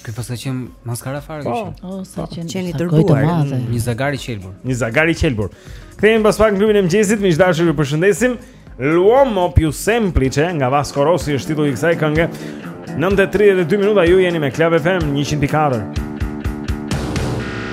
Ky paska qenë maskara fare po, kështu. Po, sa po. qen qeni dërguar. Një zagar i qelbur. Një zagar i qelbur. Kthehemi pas pak në klubin e mëngjesit, miq të dashur, ju përshëndesim. L'uomo più semplice nga Vasco Rossi është titulli i kësaj kënge. 9:32 minuta ju jeni me Club FM 104.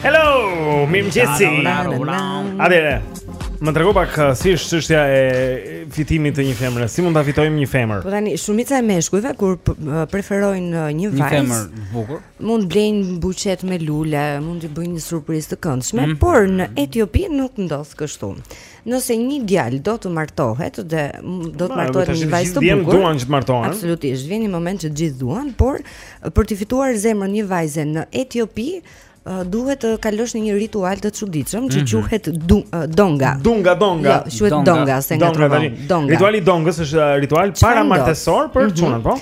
Hello, mirëmëngjesi Adire, më trego pak uh, si është çështja e fitimit të një femre? Si mund ta fitojmë një femër Po tani, shumica e meshkujve kur uh, preferojnë uh, një vajzë, një femër bukur Mund blejnë buqetë me lule, mund t'i bëjnë një surprizë të këndshme mm -hmm. Por në Etiopi nuk ndodh kështu Nëse një djalë do të martohet dhe do të martohet me një vajzë të bukur. Gjithë duan që të martohen. Absolutisht, vjen një moment që gjithë duan, por për të fituar zemrën e një vajze në Etiopi, duhet të kalosh në një ritual të çuditshëm që mhm. quhet donga. Donga, donga. Jo, quhet donga, s'e ngatërrova tani. Rituali i dongës është ritual paramartesor për mhm. çunat, po.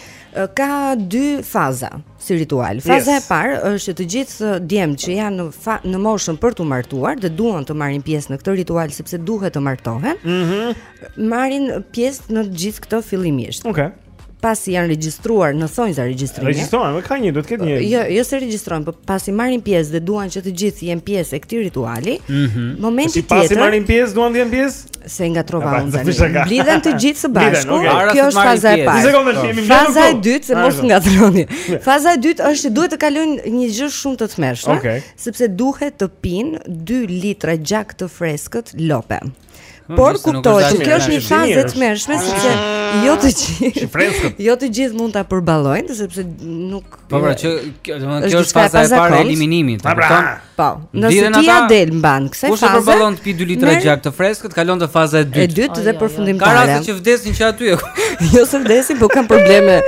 Ka dy faza si ritual. Faza e parë është që të gjithë djemtë që janë në fa, në moshën për t'u martuar dhe duan të marrin pjesë në këtë ritual sepse duhet të martohen. Mhm. Marrin pjesë në gjithë këtë fillimisht. Okej. Okay. pasi janë regjistruar në thonjza regjistrimi. Regjistrohen, ka një, duhet të ketë një. Jo, jo se regjistrohen, por pasi marrin pjesë dhe duan që të gjithë të jenë pjesë e këtij rituali, ëh, mm -hmm. momenti tjetër. Pasi marrin pjesë, duan të jenë pjesë? S'e ngatërrova unë. Mblidhen të gjithë së bashku. Okay. Kjo është faza e parë. Po. Faza e dytë, se mos ngatërroni. Faza e dytë është duhet të kalojnë një gjë shumë të tmerrshme, okay. sepse duhet të pinë 2 litra gjak të freskët lope. Po e kuptoj, që kjo është një fazë e tmerrshme sepse jo të gjithë. Jo të gjithë mund ta përballojnë sepse nuk Po pra që kjo domethënë kjo është faza e parë e eliminimit. Po pra. Po. Nëse ti ia del mbanë kësaj faze. Kush e përballon të pijë 2 litra gjak të freskët, kalon te faza e dytë. E dytë dhe përfundimtare. Ka raste që vdesin që aty. Jo se vdesin, por kanë probleme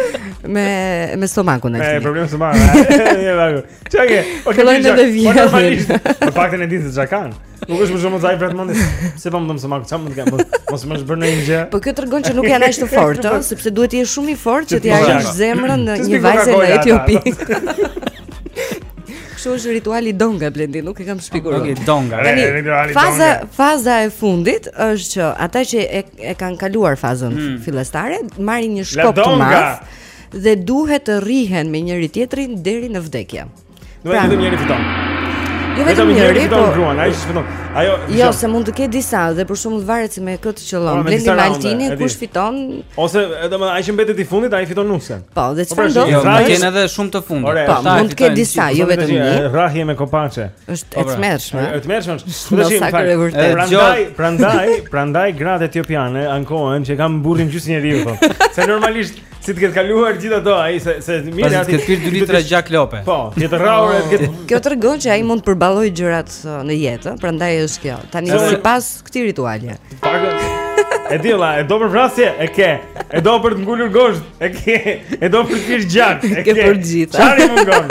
me me stomakun aty. Me probleme me stomakun. Çaj, okej një gjë. Po normalisht, në fakt e di se çka kanë. Nuk është për shumë sa i vret mendjen. Se po mundom se më çam mund të kem. Mos më është bërë ndonjë gjë. Po kjo tregon që nuk janë aq të fortë, sepse duhet të jesh shumë i fortë që t'i arrish zemrën një vajze në Etiopi. Kështu është rituali donga, Blendi, nuk e kam shpikur. Okej, donga. Tani faza faza e fundit është që ata që e, e kanë kaluar fazën hmm. fillestare marrin një shkop të madh. dhe duhet të rrihen me njëri-tjetrin deri në vdekje. Domethënë njëri fiton. Jo vetëm njëri, po gruan, ai fiton. Ajo Jo, se mund të ketë disa dhe për shembull varet se me kë të qëllon. Blendi, Maldini kush fiton? Ose domethënë ai që mbetet i fundit, ai fiton nusen. Po, dhe po, çfarë pra, do? Jo, ai kanë edhe shumë të fundit. Po, mund të ketë disa, jo vetëm një. Rrahje me kopaçe. Është e tmerrshme. Është e tmerrshme. Po tash më fal. Prandaj, prandaj, prandaj gratë etiopiane ankohen që kanë burrin gjysmë njeriu po. Se normalisht si të ketë kaluar gjithë ato ai se se mirë aty. Ti ke 2 litra gjak lope. Po, ti të rrahur e ke. Kjo tregon që ai mund të përballojë gjërat uh, në jetë, prandaj është kjo. Tani sipas këtij rituali. E di la, e do për vrasje, e ke. E do për të ngulur gozhdë, e ke. E do për të pirë gjak, e ke. Ke për të gjitha. Çfarë mungon?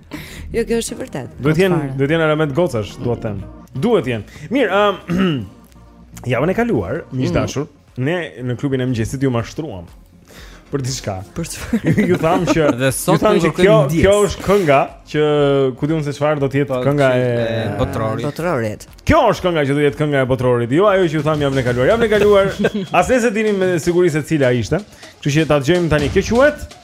Jo, kjo është e vërtetë. Duhet të jenë, duhet të jenë element gocash, dua të them. Duhet të jenë. Mirë, ëm um, javën e kaluar, miq mhm. dashur, mm -hmm. ne në klubin e mëngjesit ju mashtruam për diçka. Për çfarë? Ju thamë që dhe sot thamë që kjo ndjes. kjo është kënga që ku diun se çfarë do të jetë po, kënga e, e botërorit. Botërorit. Kjo është kënga që do të jetë kënga e botërorit. Jo ajo që ju thamë javën e kaluar. Javën e kaluar. Asnjë s'e dini me siguri se cila ishte. Kështu që ta dëgjojmë tani. Kjo quhet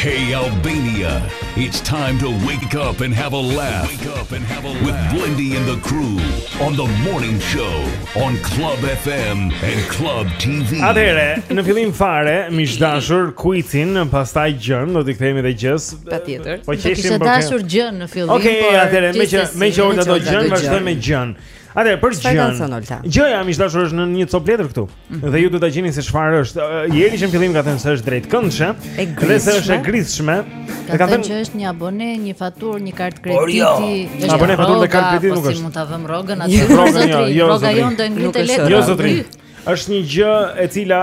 Hey Albania, it's time to wake up and have a laugh. Wake up and have a laugh with Blendi and the crew on the morning show on Club FM and Club TV. Atëherë, në fillim fare, miq dashur, kuicin, pastaj gjën, do t'i kthehemi edhe gjës. Patjetër. Po qeshim për. Të dashur, gjën në fillim. Okej, okay, atëherë, meqë meqë unë do gjën, vazhdojmë me gjën. Atëherë, për gjën. Gjëja miq dashur është në një copë letër këtu. Mhm. Dhe ju do ta gjeni se çfarë është. Jeri që në fillim ka thënë se është drejtkëndëshe, dhe se është e grisshme. Ka thënë thën që është një abone, një faturë, një kartë jo. krediti. Një abone faturë dhe kartë krediti nuk është. Po si mund ta vëmë rrogën aty? Rroga jo, jo. Rroga jonë do ngrit e lehtë. Jo zotëri. Është një gjë e cila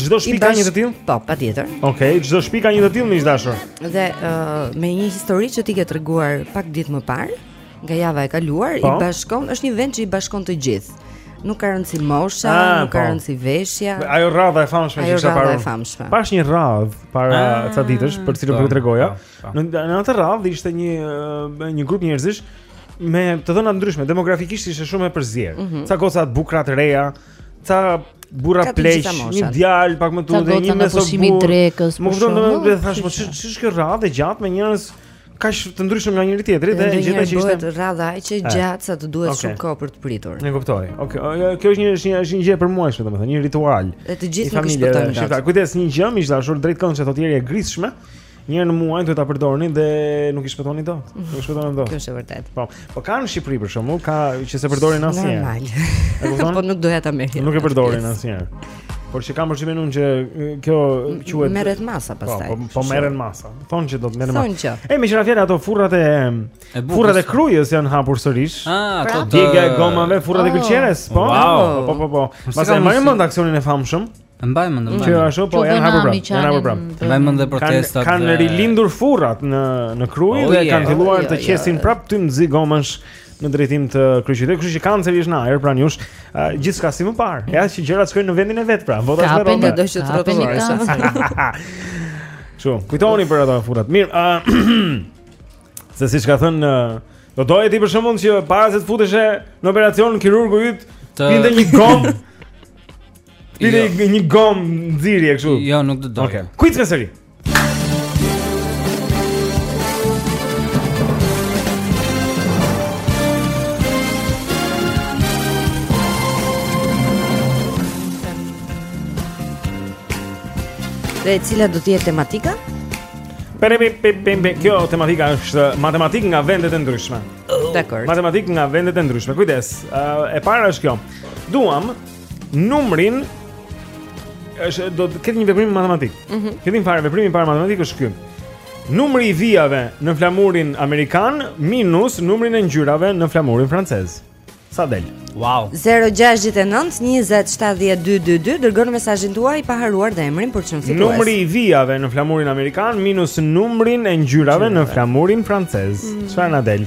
çdo shtëpi ka një të tillë? Po, patjetër. Okej, okay, çdo shtëpi ka një të tillë miq dashur. Dhe uh, me një histori që ti ke treguar pak ditë më parë, Nga java e kaluar po? i bashkon, është një vend që i bashkon të gjithë. Nuk ka rëndësi mosha, A, ah, nuk ka po. rëndësi veshja. Ajo rradha e famshme që ishte parë. Ajo Pashë një rradhë para ah, ca ditësh, për cilën po, po tregoja. Po, në në atë rradhë ishte një eh, një grup njerëzish me të dhëna të ndryshme, demografikisht ishte shumë e përzier. Mm -hmm. Ca goca të bukura të reja, ca burra pleq, një djalë pak më tutje, një mesoburrë. Ca goca në pushimin e drekës. Më kupton domethënë, thashë, po ç'është kjo rradhë e gjatë me njerëz kaq të ndryshëm nga njëri-tjetri dhe e gjeta që ishte rradha aq e gjatë sa të duhet okay. shumë kohë për të pritur. E kuptoj. Okej, okay. kjo është një është një është një gjë për mua mujore domethënë një ritual. Dhe të gjithë nuk është për të. Kujdes një gjë, miq dashur, drejtkëndëshe ato tjerë e grisshme. Njëherë në muaj duhet ta përdorni dhe nuk i shpëtoni dot. Nuk i shpëtoni dot. Kjo është e vërtetë. Po, po kanë në Shqipëri për shembull, ka që s'e përdorin asnjëherë. Normal. Po nuk doja ta merrja. Nuk e përdorin asnjëherë. Por që kam përshtypjen unë që kjo quhet... Merren masa po, pastaj. Po, po, po merren masa. Thonë që do të merren masa. Thonë që. E, meqë ra fjala ato furrat e... e furrat e krujës janë hapur sërish. A, ah, pra? të... Djegia e gomave, furrat oh. e gëlqeres, po? Wow. Po, po, po, po. Pastaj, mbani mend aksionin e famshëm. Mbaj mend, mbaj. Që ashtu po janë hapur prapë, janë hapur prapë. Mbaj mend dhe protestat. Kanë kanë rilindur furrat në në Krujë oh, dhe kanë filluar të qesin prapë tym të zi gomësh në drejtim të kryeqytetit, kështu që kanceri është në ajër pranë jush, uh, gjithçka si më parë. Ja që gjërat shkojnë në vendin e vet pra. Vota është rrobë. Kapeni do që trotuar. Çu, kujtoni për ato furrat. Mirë, uh, se siç ka thënë uh, do doje ti për shembull që para se të futeshe në operacion kirurgu yt, të... pinte një gomë. Pinte jo. një gomë nxirje kështu. Jo, nuk do doje. Okej. Okay. Kujt me seri? Dhe cila do të jetë tematika? Për pim pim pim pim kjo tematika është matematikë nga vendet e ndryshme. Dakord. Matematikë nga vendet e ndryshme. Kujdes. Uh, e para është kjo. Duam numrin është do të ketë një veprim matematik. Mm -hmm. Këtë një farë veprimi para matematik është ky. Numri i vijave në flamurin amerikan minus numrin e ngjyrave në flamurin francez. Sa del? Wow. 069 2070222 dërgoni mesazhin tuaj pa harruar dhe emrin për çmfitues. fitues. Numri i vijave në flamurin amerikan minus numrin e ngjyrave në flamurin francez. Mm. Çfarë mm. na del?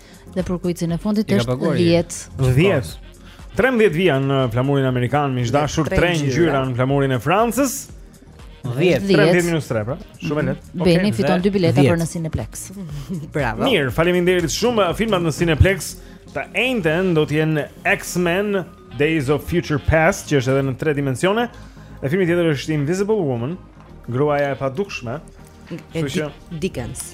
Dhe për kuicin e fundit është 10. 10. 13 vija në flamurin amerikan, miq të dashur, 3 ngjyra në flamurin e Francës. 10 13 minus 3, pra. Shumë e lehtë. Okay, Beni fiton dy bileta për në Cineplex. Bravo. Mirë, faleminderit shumë. Filmat në Cineplex të enjten do të jenë X-Men Days of Future Past, që është edhe në 3 dimensione. E filmi tjetër është Invisible Woman, gruaja e padukshme. Dickens.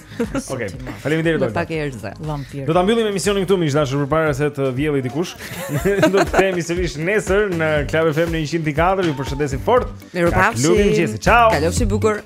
Okej. Okay. Faleminderit Olta. Pak erza, vampir. Do ta mbyllim emisionin këtu miq të dashur përpara se të vjellë dikush. do të jemi sërish nesër në Club FM në 104. Ju përshëndesim fort. Mirupafshi. Ju lumtë. Ciao. Kalofshi bukur.